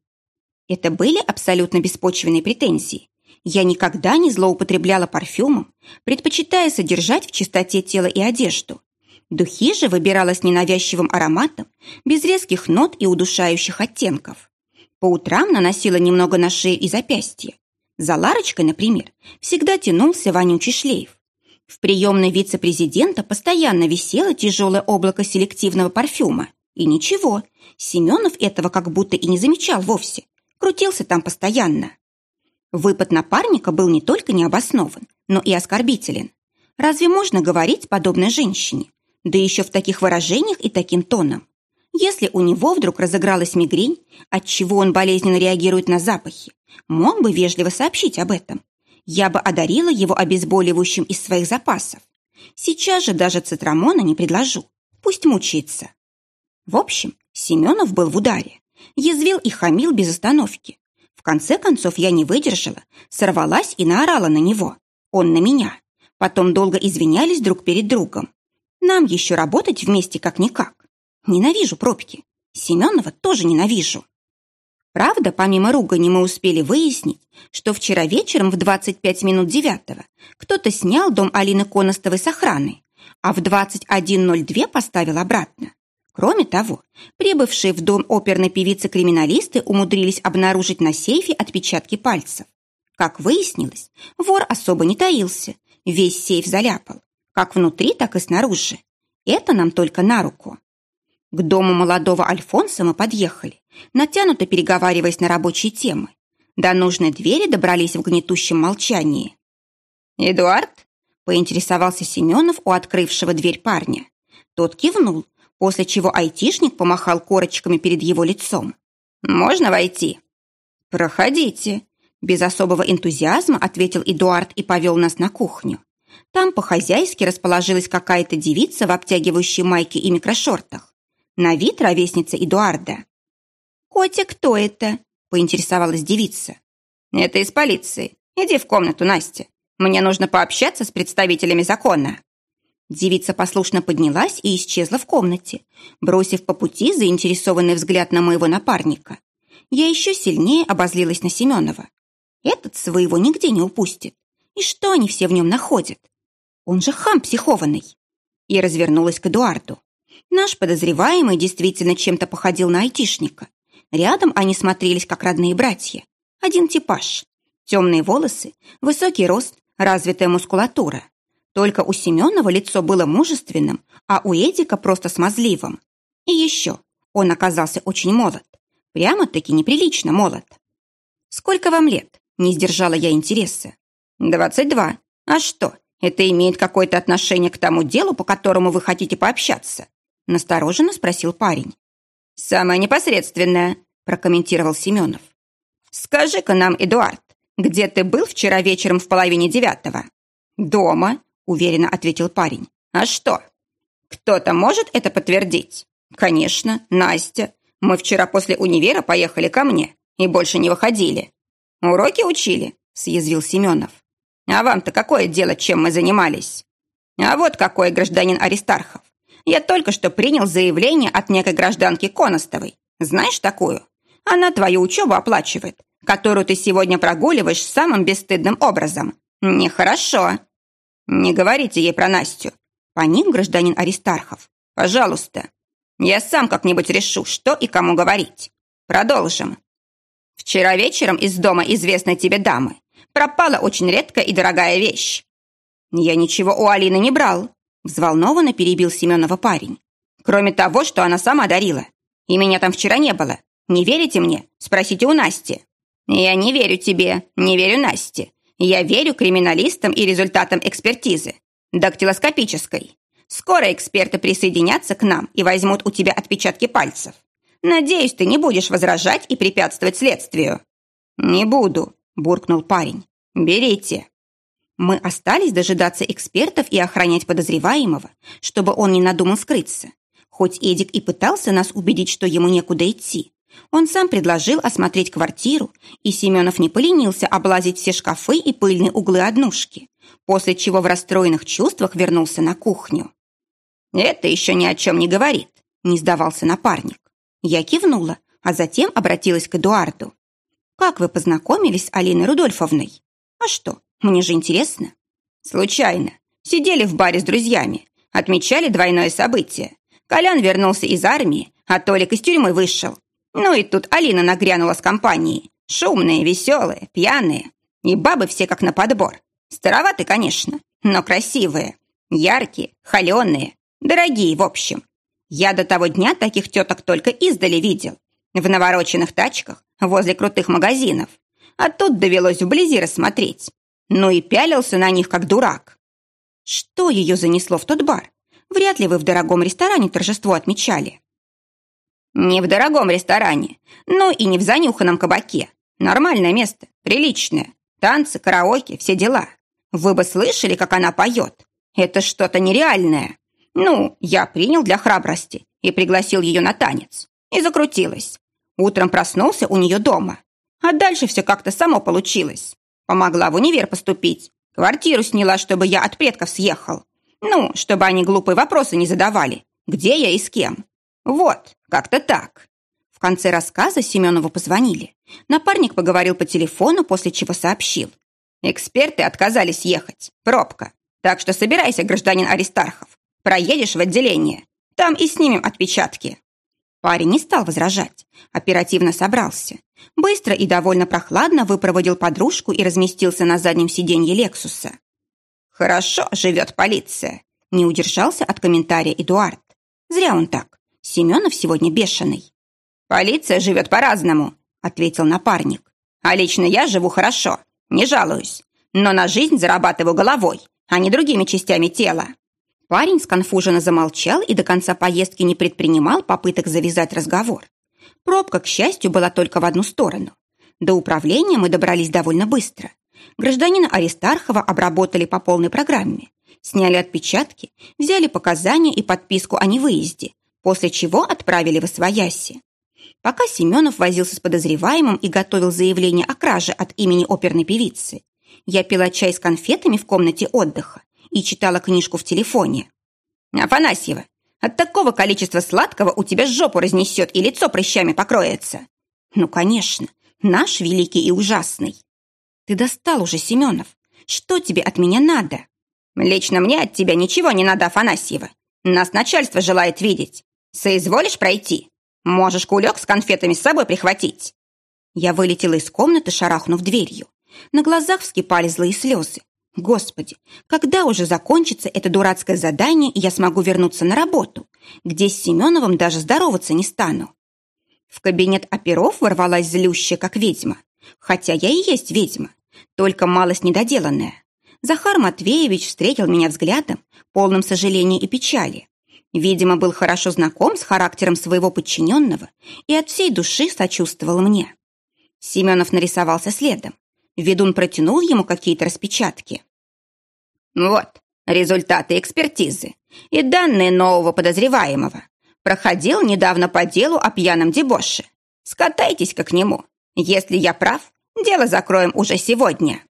Это были абсолютно беспочвенные претензии. Я никогда не злоупотребляла парфюмом, предпочитая содержать в чистоте тело и одежду. Духи же выбирала с ненавязчивым ароматом, без резких нот и удушающих оттенков. По утрам наносила немного на шею и запястье. За Ларочкой, например, всегда тянулся вонючий шлейф. В приемной вице-президента постоянно висело тяжелое облако селективного парфюма. И ничего, Семенов этого как будто и не замечал вовсе. Крутился там постоянно. Выпад напарника был не только необоснован, но и оскорбителен. Разве можно говорить подобной женщине? Да еще в таких выражениях и таким тоном. Если у него вдруг разыгралась мигрень, отчего он болезненно реагирует на запахи, мог бы вежливо сообщить об этом. Я бы одарила его обезболивающим из своих запасов. Сейчас же даже цитрамона не предложу. Пусть мучается. В общем, Семенов был в ударе. Язвил и хамил без остановки. В конце концов я не выдержала, сорвалась и наорала на него. Он на меня. Потом долго извинялись друг перед другом. Нам еще работать вместе как-никак. Ненавижу пробки. Семенова тоже ненавижу. Правда, помимо ругани мы успели выяснить, что вчера вечером в 25 минут девятого кто-то снял дом Алины Коностовой с охраны, а в 21.02 поставил обратно. Кроме того, прибывшие в дом оперной певицы-криминалисты умудрились обнаружить на сейфе отпечатки пальцев. Как выяснилось, вор особо не таился, весь сейф заляпал, как внутри, так и снаружи. Это нам только на руку. К дому молодого Альфонса мы подъехали, натянуто переговариваясь на рабочие темы. До нужной двери добрались в гнетущем молчании. «Эдуард?» – поинтересовался Семенов у открывшего дверь парня. Тот кивнул, после чего айтишник помахал корочками перед его лицом. «Можно войти?» «Проходите», – без особого энтузиазма ответил Эдуард и повел нас на кухню. Там по-хозяйски расположилась какая-то девица в обтягивающей майке и микрошортах. На вид ровесница Эдуарда. «Котя, кто это?» – поинтересовалась девица. «Это из полиции. Иди в комнату, Настя. Мне нужно пообщаться с представителями закона». Девица послушно поднялась и исчезла в комнате, бросив по пути заинтересованный взгляд на моего напарника. Я еще сильнее обозлилась на Семенова. Этот своего нигде не упустит. И что они все в нем находят? Он же хам психованный. и развернулась к Эдуарду. Наш подозреваемый действительно чем-то походил на айтишника. Рядом они смотрелись как родные братья. Один типаж. Темные волосы, высокий рост, развитая мускулатура. Только у Семенова лицо было мужественным, а у Эдика просто смазливым. И еще, он оказался очень молод. Прямо-таки неприлично молод. «Сколько вам лет?» – не сдержала я интереса. «Двадцать два. А что, это имеет какое-то отношение к тому делу, по которому вы хотите пообщаться?» – настороженно спросил парень. «Самое непосредственное», – прокомментировал Семенов. «Скажи-ка нам, Эдуард, где ты был вчера вечером в половине девятого?» «Дома», – уверенно ответил парень. «А что? Кто-то может это подтвердить?» «Конечно, Настя. Мы вчера после универа поехали ко мне и больше не выходили. Уроки учили», – съязвил Семенов. «А вам-то какое дело, чем мы занимались?» «А вот какой гражданин Аристархов. Я только что принял заявление от некой гражданки Коностовой. Знаешь такую? Она твою учебу оплачивает, которую ты сегодня прогуливаешь самым бесстыдным образом. Нехорошо. Не говорите ей про Настю. Поник гражданин Аристархов. Пожалуйста. Я сам как-нибудь решу, что и кому говорить. Продолжим. Вчера вечером из дома известной тебе дамы пропала очень редкая и дорогая вещь. Я ничего у Алины не брал. Взволнованно перебил Семенова парень. Кроме того, что она сама дарила. И меня там вчера не было. Не верите мне? Спросите у Насти. Я не верю тебе, не верю Насте. Я верю криминалистам и результатам экспертизы. Дактилоскопической. Скоро эксперты присоединятся к нам и возьмут у тебя отпечатки пальцев. Надеюсь, ты не будешь возражать и препятствовать следствию». «Не буду», – буркнул парень. «Берите». Мы остались дожидаться экспертов и охранять подозреваемого, чтобы он не надумал скрыться. Хоть Эдик и пытался нас убедить, что ему некуда идти, он сам предложил осмотреть квартиру, и Семенов не поленился облазить все шкафы и пыльные углы однушки, после чего в расстроенных чувствах вернулся на кухню. «Это еще ни о чем не говорит», – не сдавался напарник. Я кивнула, а затем обратилась к Эдуарду. «Как вы познакомились с Алиной Рудольфовной?» «А что, мне же интересно». «Случайно. Сидели в баре с друзьями. Отмечали двойное событие. Колян вернулся из армии, а Толик из тюрьмы вышел. Ну и тут Алина нагрянула с компанией. Шумные, веселые, пьяные. И бабы все как на подбор. Староваты, конечно, но красивые. Яркие, холеные, дорогие, в общем. Я до того дня таких теток только издали видел. В навороченных тачках, возле крутых магазинов. А тут довелось вблизи рассмотреть. Ну и пялился на них, как дурак. Что ее занесло в тот бар? Вряд ли вы в дорогом ресторане торжество отмечали. Не в дорогом ресторане, ну и не в занюханном кабаке. Нормальное место, приличное. Танцы, караоке, все дела. Вы бы слышали, как она поет? Это что-то нереальное. Ну, я принял для храбрости и пригласил ее на танец. И закрутилась. Утром проснулся у нее дома. А дальше все как-то само получилось. Помогла в универ поступить. Квартиру сняла, чтобы я от предков съехал. Ну, чтобы они глупые вопросы не задавали. Где я и с кем. Вот, как-то так. В конце рассказа Семенову позвонили. Напарник поговорил по телефону, после чего сообщил. Эксперты отказались ехать. Пробка. Так что собирайся, гражданин Аристархов. Проедешь в отделение. Там и снимем отпечатки. Парень не стал возражать. Оперативно собрался. Быстро и довольно прохладно выпроводил подружку и разместился на заднем сиденье Лексуса. «Хорошо живет полиция», — не удержался от комментария Эдуард. «Зря он так. Семенов сегодня бешеный». «Полиция живет по-разному», — ответил напарник. «А лично я живу хорошо, не жалуюсь. Но на жизнь зарабатываю головой, а не другими частями тела». Парень сконфуженно замолчал и до конца поездки не предпринимал попыток завязать разговор. Пробка, к счастью, была только в одну сторону. До управления мы добрались довольно быстро. Гражданина Аристархова обработали по полной программе. Сняли отпечатки, взяли показания и подписку о невыезде, после чего отправили в Освояси. Пока Семенов возился с подозреваемым и готовил заявление о краже от имени оперной певицы, я пила чай с конфетами в комнате отдыха и читала книжку в телефоне. «Афанасьева, от такого количества сладкого у тебя жопу разнесет и лицо прыщами покроется». «Ну, конечно, наш великий и ужасный». «Ты достал уже, Семенов. Что тебе от меня надо?» «Лично мне от тебя ничего не надо, Афанасьева. Нас начальство желает видеть. Соизволишь пройти? Можешь кулек с конфетами с собой прихватить». Я вылетела из комнаты, шарахнув дверью. На глазах вскипали злые слезы. Господи, когда уже закончится это дурацкое задание, и я смогу вернуться на работу, где с Семеновым даже здороваться не стану? В кабинет оперов ворвалась злющая, как ведьма. Хотя я и есть ведьма, только малость недоделанная. Захар Матвеевич встретил меня взглядом, полным сожаления и печали. Видимо, был хорошо знаком с характером своего подчиненного и от всей души сочувствовал мне. Семенов нарисовался следом. Ведун протянул ему какие-то распечатки. «Вот, результаты экспертизы и данные нового подозреваемого. Проходил недавно по делу о пьяном дебоше. Скатайтесь-ка к нему. Если я прав, дело закроем уже сегодня».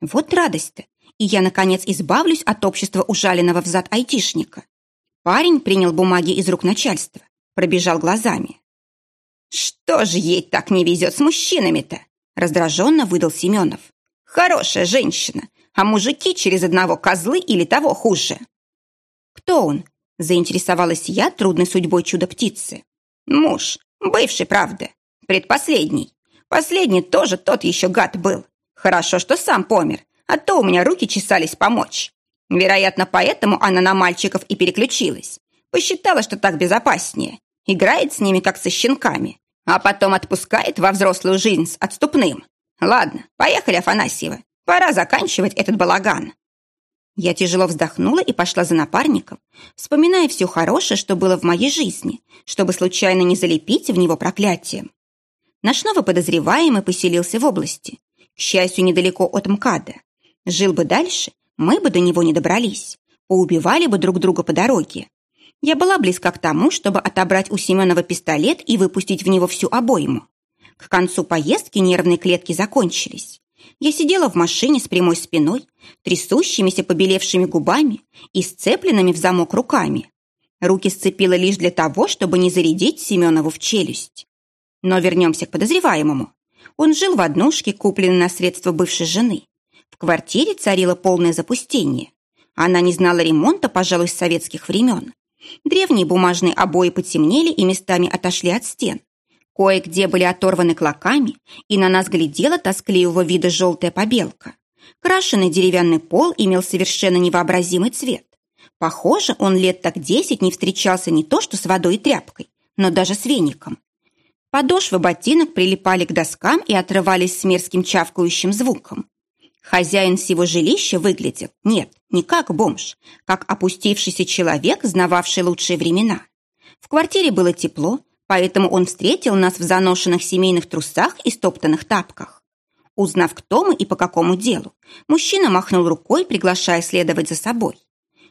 Вот радость-то. И я, наконец, избавлюсь от общества ужаленного взад айтишника. Парень принял бумаги из рук начальства, пробежал глазами. «Что же ей так не везет с мужчинами-то?» Раздраженно выдал Семенов. «Хорошая женщина, а мужики через одного козлы или того хуже». «Кто он?» – заинтересовалась я трудной судьбой чудо-птицы. «Муж, бывший, правда, предпоследний. Последний тоже тот еще гад был. Хорошо, что сам помер, а то у меня руки чесались помочь. Вероятно, поэтому она на мальчиков и переключилась. Посчитала, что так безопаснее. Играет с ними, как со щенками а потом отпускает во взрослую жизнь с отступным. Ладно, поехали, Афанасьева. Пора заканчивать этот балаган. Я тяжело вздохнула и пошла за напарником, вспоминая все хорошее, что было в моей жизни, чтобы случайно не залепить в него проклятием. Наш новый подозреваемый поселился в области, к счастью, недалеко от МКАДа. Жил бы дальше, мы бы до него не добрались, поубивали бы друг друга по дороге. Я была близка к тому, чтобы отобрать у Семенова пистолет и выпустить в него всю обойму. К концу поездки нервные клетки закончились. Я сидела в машине с прямой спиной, трясущимися побелевшими губами и сцепленными в замок руками. Руки сцепила лишь для того, чтобы не зарядить Семенову в челюсть. Но вернемся к подозреваемому. Он жил в однушке, купленной на средства бывшей жены. В квартире царило полное запустение. Она не знала ремонта, пожалуй, с советских времен. Древние бумажные обои потемнели и местами отошли от стен. Кое-где были оторваны клоками, и на нас глядела тоскливого вида желтая побелка. Крашеный деревянный пол имел совершенно невообразимый цвет. Похоже, он лет так десять не встречался не то что с водой и тряпкой, но даже с веником. Подошвы ботинок прилипали к доскам и отрывались с мерзким чавкающим звуком. Хозяин всего жилища выглядел, нет, не как бомж, как опустившийся человек, знававший лучшие времена. В квартире было тепло, поэтому он встретил нас в заношенных семейных трусах и стоптанных тапках. Узнав, кто мы и по какому делу, мужчина махнул рукой, приглашая следовать за собой.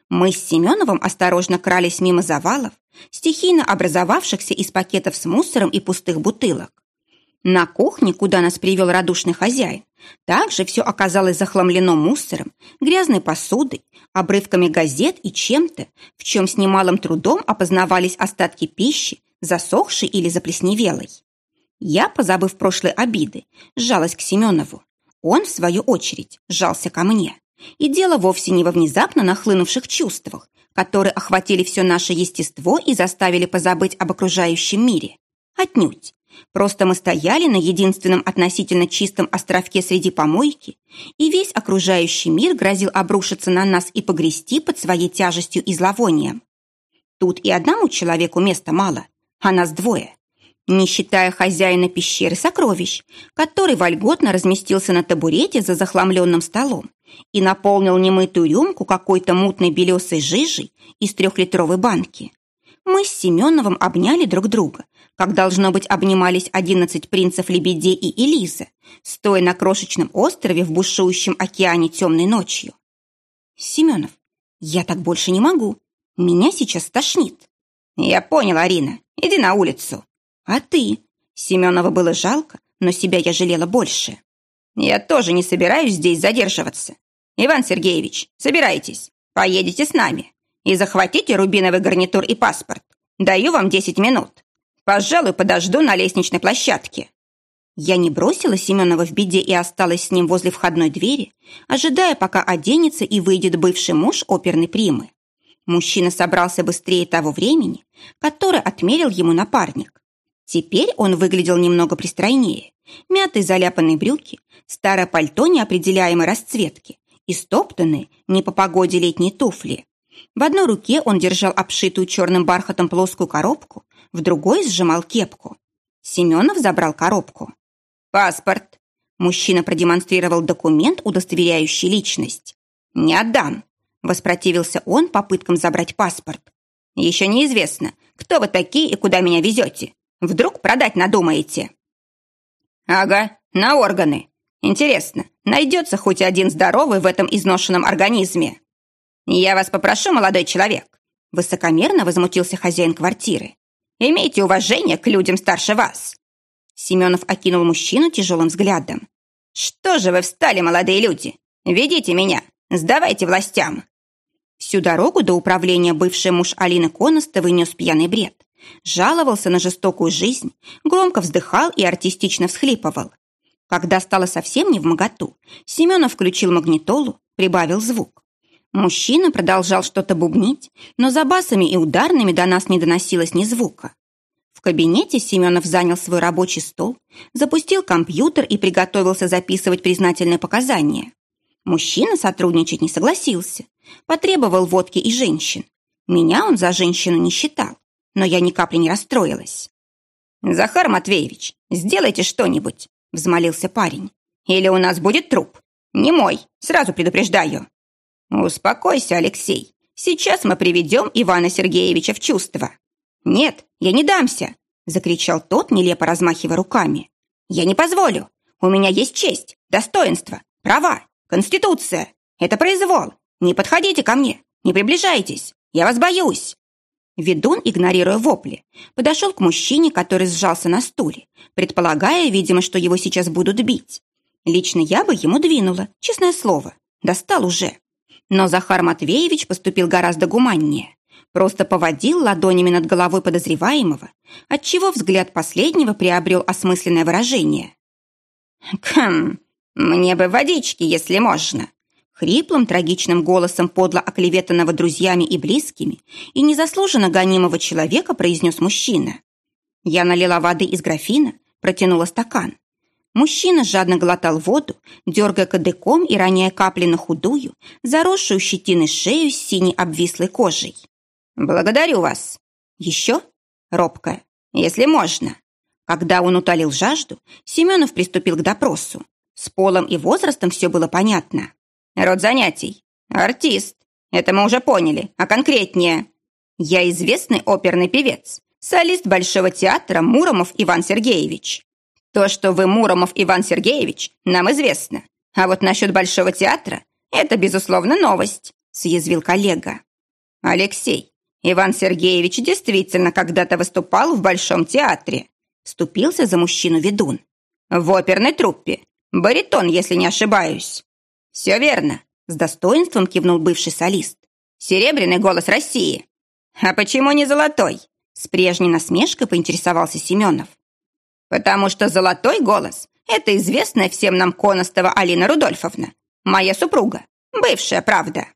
Мы с Семеновым осторожно крались мимо завалов, стихийно образовавшихся из пакетов с мусором и пустых бутылок. На кухне, куда нас привел радушный хозяин, также все оказалось захламлено мусором, грязной посудой, обрывками газет и чем-то, в чем с немалым трудом опознавались остатки пищи, засохшей или заплесневелой. Я, позабыв прошлые обиды, сжалась к Семенову. Он, в свою очередь, сжался ко мне. И дело вовсе не во внезапно нахлынувших чувствах, которые охватили все наше естество и заставили позабыть об окружающем мире. Отнюдь. Просто мы стояли на единственном относительно чистом островке среди помойки, и весь окружающий мир грозил обрушиться на нас и погрести под своей тяжестью и зловонием. Тут и одному человеку места мало, а нас двое. Не считая хозяина пещеры сокровищ, который вольготно разместился на табурете за захламленным столом и наполнил немытую рюмку какой-то мутной белесой жижей из трехлитровой банки. Мы с Семеновым обняли друг друга, как, должно быть, обнимались одиннадцать принцев-лебедей и Элиза, стоя на крошечном острове в бушующем океане темной ночью. «Семенов, я так больше не могу. Меня сейчас тошнит». «Я понял, Арина. Иди на улицу». «А ты?» Семенова было жалко, но себя я жалела больше. «Я тоже не собираюсь здесь задерживаться. Иван Сергеевич, собирайтесь, поедете с нами и захватите рубиновый гарнитур и паспорт. Даю вам десять минут. Пожалуй, подожду на лестничной площадке». Я не бросила Семенова в беде и осталась с ним возле входной двери, ожидая, пока оденется и выйдет бывший муж оперной примы. Мужчина собрался быстрее того времени, которое отмерил ему напарник. Теперь он выглядел немного пристройнее. Мятые заляпанные брюки, старое пальто неопределяемой расцветки и стоптанные, не по погоде летние туфли. В одной руке он держал обшитую черным бархатом плоскую коробку, в другой сжимал кепку. Семенов забрал коробку. «Паспорт!» Мужчина продемонстрировал документ, удостоверяющий личность. «Не отдам!» Воспротивился он попыткам забрать паспорт. «Еще неизвестно, кто вы такие и куда меня везете. Вдруг продать надумаете?» «Ага, на органы. Интересно, найдется хоть один здоровый в этом изношенном организме?» «Я вас попрошу, молодой человек», — высокомерно возмутился хозяин квартиры. «Имейте уважение к людям старше вас». Семенов окинул мужчину тяжелым взглядом. «Что же вы встали, молодые люди? Ведите меня, сдавайте властям!» Всю дорогу до управления бывший муж Алины Коностовой нес пьяный бред. Жаловался на жестокую жизнь, громко вздыхал и артистично всхлипывал. Когда стало совсем не в моготу, Семенов включил магнитолу, прибавил звук. Мужчина продолжал что-то бубнить, но за басами и ударными до нас не доносилось ни звука. В кабинете Семенов занял свой рабочий стол, запустил компьютер и приготовился записывать признательные показания. Мужчина сотрудничать не согласился, потребовал водки и женщин. Меня он за женщину не считал, но я ни капли не расстроилась. «Захар Матвеевич, сделайте что-нибудь», — взмолился парень. «Или у нас будет труп. Не мой, сразу предупреждаю». «Успокойся, Алексей. Сейчас мы приведем Ивана Сергеевича в чувство». «Нет, я не дамся», — закричал тот, нелепо размахивая руками. «Я не позволю. У меня есть честь, достоинство, права, конституция. Это произвол. Не подходите ко мне, не приближайтесь. Я вас боюсь». Ведун, игнорируя вопли, подошел к мужчине, который сжался на стуле, предполагая, видимо, что его сейчас будут бить. Лично я бы ему двинула, честное слово. Достал уже. Но Захар Матвеевич поступил гораздо гуманнее. Просто поводил ладонями над головой подозреваемого, отчего взгляд последнего приобрел осмысленное выражение. «Хм, мне бы водички, если можно», Хриплым, трагичным голосом подло оклеветанного друзьями и близкими и незаслуженно гонимого человека произнес мужчина. Я налила воды из графина, протянула стакан. Мужчина жадно глотал воду, дергая кадыком и роняя капли на худую, заросшую щетиной шею с синей обвислой кожей. «Благодарю вас. Еще?» Робкая. «Если можно». Когда он утолил жажду, Семенов приступил к допросу. С полом и возрастом все было понятно. Род занятий. Артист. Это мы уже поняли. А конкретнее? Я известный оперный певец. Солист Большого театра Муромов Иван Сергеевич. То, что вы Муромов Иван Сергеевич, нам известно. А вот насчет Большого театра – это, безусловно, новость, съязвил коллега. Алексей, Иван Сергеевич действительно когда-то выступал в Большом театре. Вступился за мужчину ведун. В оперной труппе. Баритон, если не ошибаюсь. «Все верно», — с достоинством кивнул бывший солист. «Серебряный голос России». «А почему не золотой?» С прежней насмешкой поинтересовался Семенов. «Потому что золотой голос — это известная всем нам Коностова Алина Рудольфовна, моя супруга, бывшая, правда.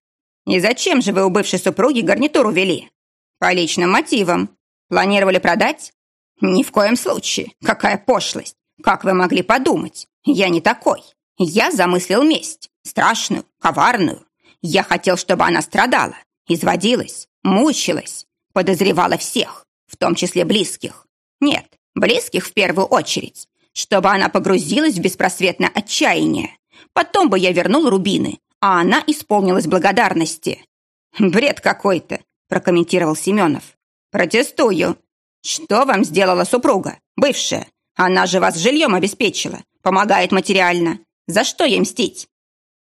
И зачем же вы у бывшей супруги гарнитуру вели? По личным мотивам. Планировали продать? Ни в коем случае. Какая пошлость. Как вы могли подумать? Я не такой. Я замыслил месть. Страшную, коварную. Я хотел, чтобы она страдала, изводилась, мучилась, подозревала всех, в том числе близких. Нет, близких в первую очередь, чтобы она погрузилась в беспросветное отчаяние. Потом бы я вернул рубины, а она исполнилась благодарности. «Бред какой-то», – прокомментировал Семенов. «Протестую. Что вам сделала супруга, бывшая? Она же вас жильем обеспечила, помогает материально. За что ей мстить?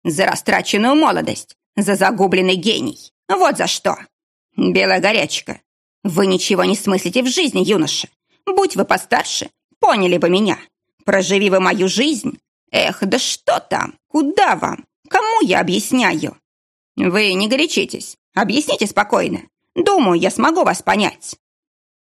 За растраченную молодость, за загубленный гений. Вот за что. Белая горячка. Вы ничего не смыслите в жизни, юноша. Будь вы постарше, поняли бы меня. Проживи вы мою жизнь. Эх, да что там? Куда вам? Кому я объясняю? Вы не горячитесь. Объясните спокойно. Думаю, я смогу вас понять.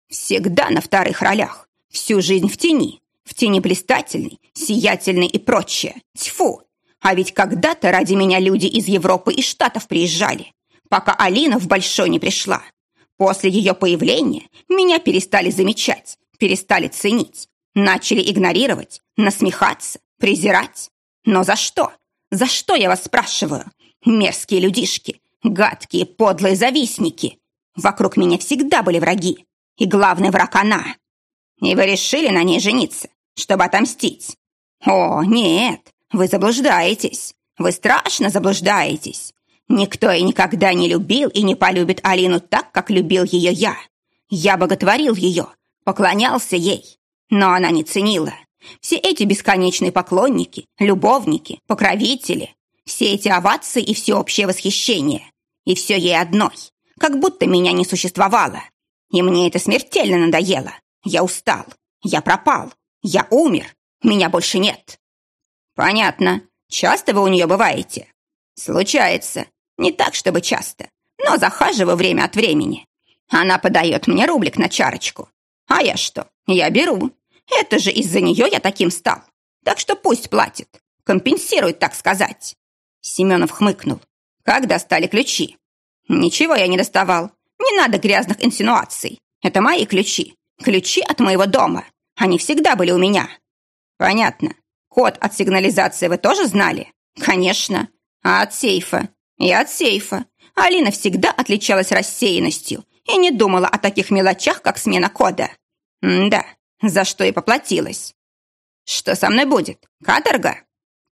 Всегда на вторых ролях. Всю жизнь в тени. В тени блистательный, сиятельный и прочее. Тьфу, а ведь когда-то ради меня люди из Европы и Штатов приезжали. пока Алина в Большой не пришла. После ее появления меня перестали замечать, перестали ценить, начали игнорировать, насмехаться, презирать. Но за что? За что, я вас спрашиваю? Мерзкие людишки, гадкие, подлые завистники. Вокруг меня всегда были враги. И главный враг она. И вы решили на ней жениться, чтобы отомстить? О, нет, вы заблуждаетесь. Вы страшно заблуждаетесь. Никто и никогда не любил и не полюбит Алину так, как любил ее я. Я боготворил ее, поклонялся ей. Но она не ценила. Все эти бесконечные поклонники, любовники, покровители, все эти овации и всеобщее восхищение. И все ей одной, как будто меня не существовало. И мне это смертельно надоело. Я устал, я пропал, я умер, меня больше нет. Понятно. Часто вы у нее бываете? Случается. Не так, чтобы часто, но захаживаю время от времени. Она подает мне рублик на чарочку. А я что? Я беру. Это же из-за нее я таким стал. Так что пусть платит. Компенсирует, так сказать. Семенов хмыкнул. Как достали ключи? Ничего я не доставал. Не надо грязных инсинуаций. Это мои ключи. Ключи от моего дома. Они всегда были у меня. Понятно. Код от сигнализации вы тоже знали? Конечно. А от сейфа? И от сейфа. Алина всегда отличалась рассеянностью и не думала о таких мелочах, как смена кода. М да, за что и поплатилась. Что со мной будет? Каторга?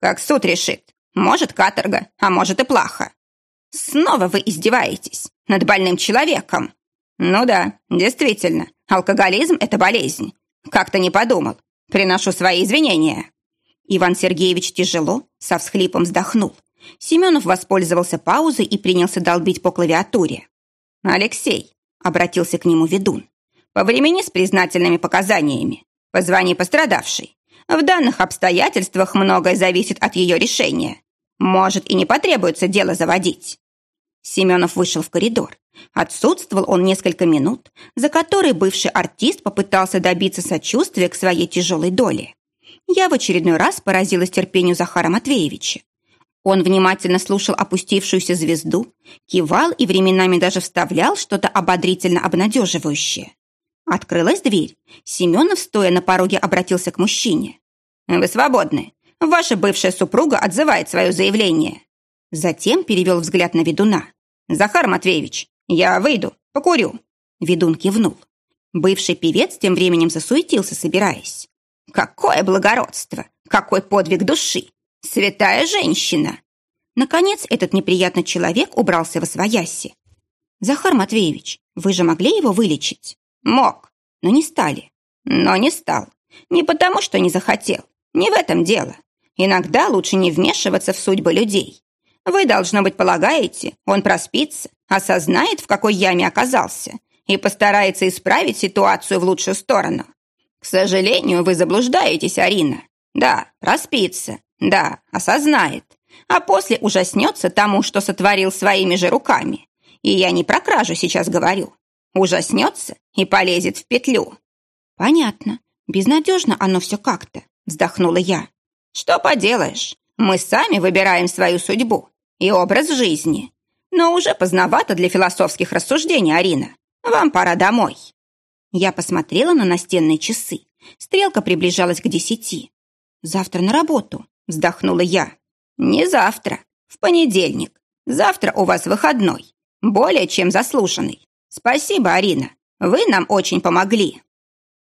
Как суд решит. Может, каторга, а может и плохо. Снова вы издеваетесь над больным человеком. Ну да, действительно, алкоголизм – это болезнь. Как-то не подумал. Приношу свои извинения. Иван Сергеевич тяжело, со всхлипом вздохнул. Семенов воспользовался паузой и принялся долбить по клавиатуре. «Алексей», — обратился к нему ведун, по времени с признательными показаниями. Позвони пострадавшей. В данных обстоятельствах многое зависит от ее решения. Может, и не потребуется дело заводить». Семенов вышел в коридор. Отсутствовал он несколько минут, за которые бывший артист попытался добиться сочувствия к своей тяжелой доле. Я в очередной раз поразилась терпению Захара Матвеевича. Он внимательно слушал опустившуюся звезду, кивал и временами даже вставлял что-то ободрительно обнадеживающее. Открылась дверь. Семенов, стоя на пороге, обратился к мужчине. «Вы свободны. Ваша бывшая супруга отзывает свое заявление». Затем перевел взгляд на ведуна. «Захар Матвеевич, я выйду, покурю». Ведун кивнул. Бывший певец тем временем засуетился, собираясь. «Какое благородство! Какой подвиг души! Святая женщина!» Наконец этот неприятный человек убрался во свояси. «Захар Матвеевич, вы же могли его вылечить?» «Мог, но не стали. Но не стал. Не потому, что не захотел. Не в этом дело. Иногда лучше не вмешиваться в судьбы людей. Вы, должно быть, полагаете, он проспится, осознает, в какой яме оказался, и постарается исправить ситуацию в лучшую сторону. К сожалению, вы заблуждаетесь, Арина. Да, проспится, да, осознает. А после ужаснется тому, что сотворил своими же руками. И я не про кражу сейчас говорю. Ужаснется и полезет в петлю. Понятно. Безнадежно оно все как-то, вздохнула я. Что поделаешь, мы сами выбираем свою судьбу и образ жизни. Но уже поздновато для философских рассуждений, Арина. Вам пора домой. Я посмотрела на настенные часы. Стрелка приближалась к десяти. Завтра на работу, вздохнула я. Не завтра, в понедельник. Завтра у вас выходной, более чем заслуженный. Спасибо, Арина, вы нам очень помогли.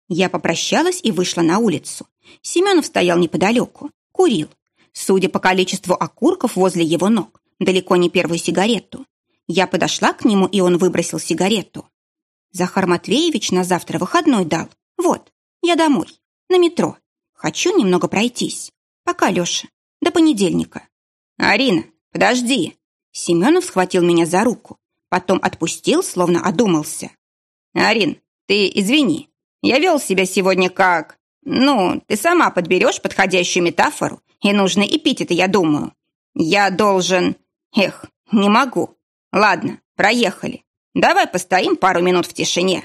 Я попрощалась и вышла на улицу. Семенов стоял неподалеку, курил. Судя по количеству окурков возле его ног, далеко не первую сигарету. Я подошла к нему, и он выбросил сигарету. Захар Матвеевич на завтра выходной дал. Вот, я домой, на метро. Хочу немного пройтись. Пока, Леша, до понедельника. Арина, подожди. Семенов схватил меня за руку, потом отпустил, словно одумался. Арин, ты извини, я вел себя сегодня как... Ну, ты сама подберешь подходящую метафору и нужный эпитет, я думаю. Я должен... Эх, не могу. Ладно, проехали. Давай постоим пару минут в тишине.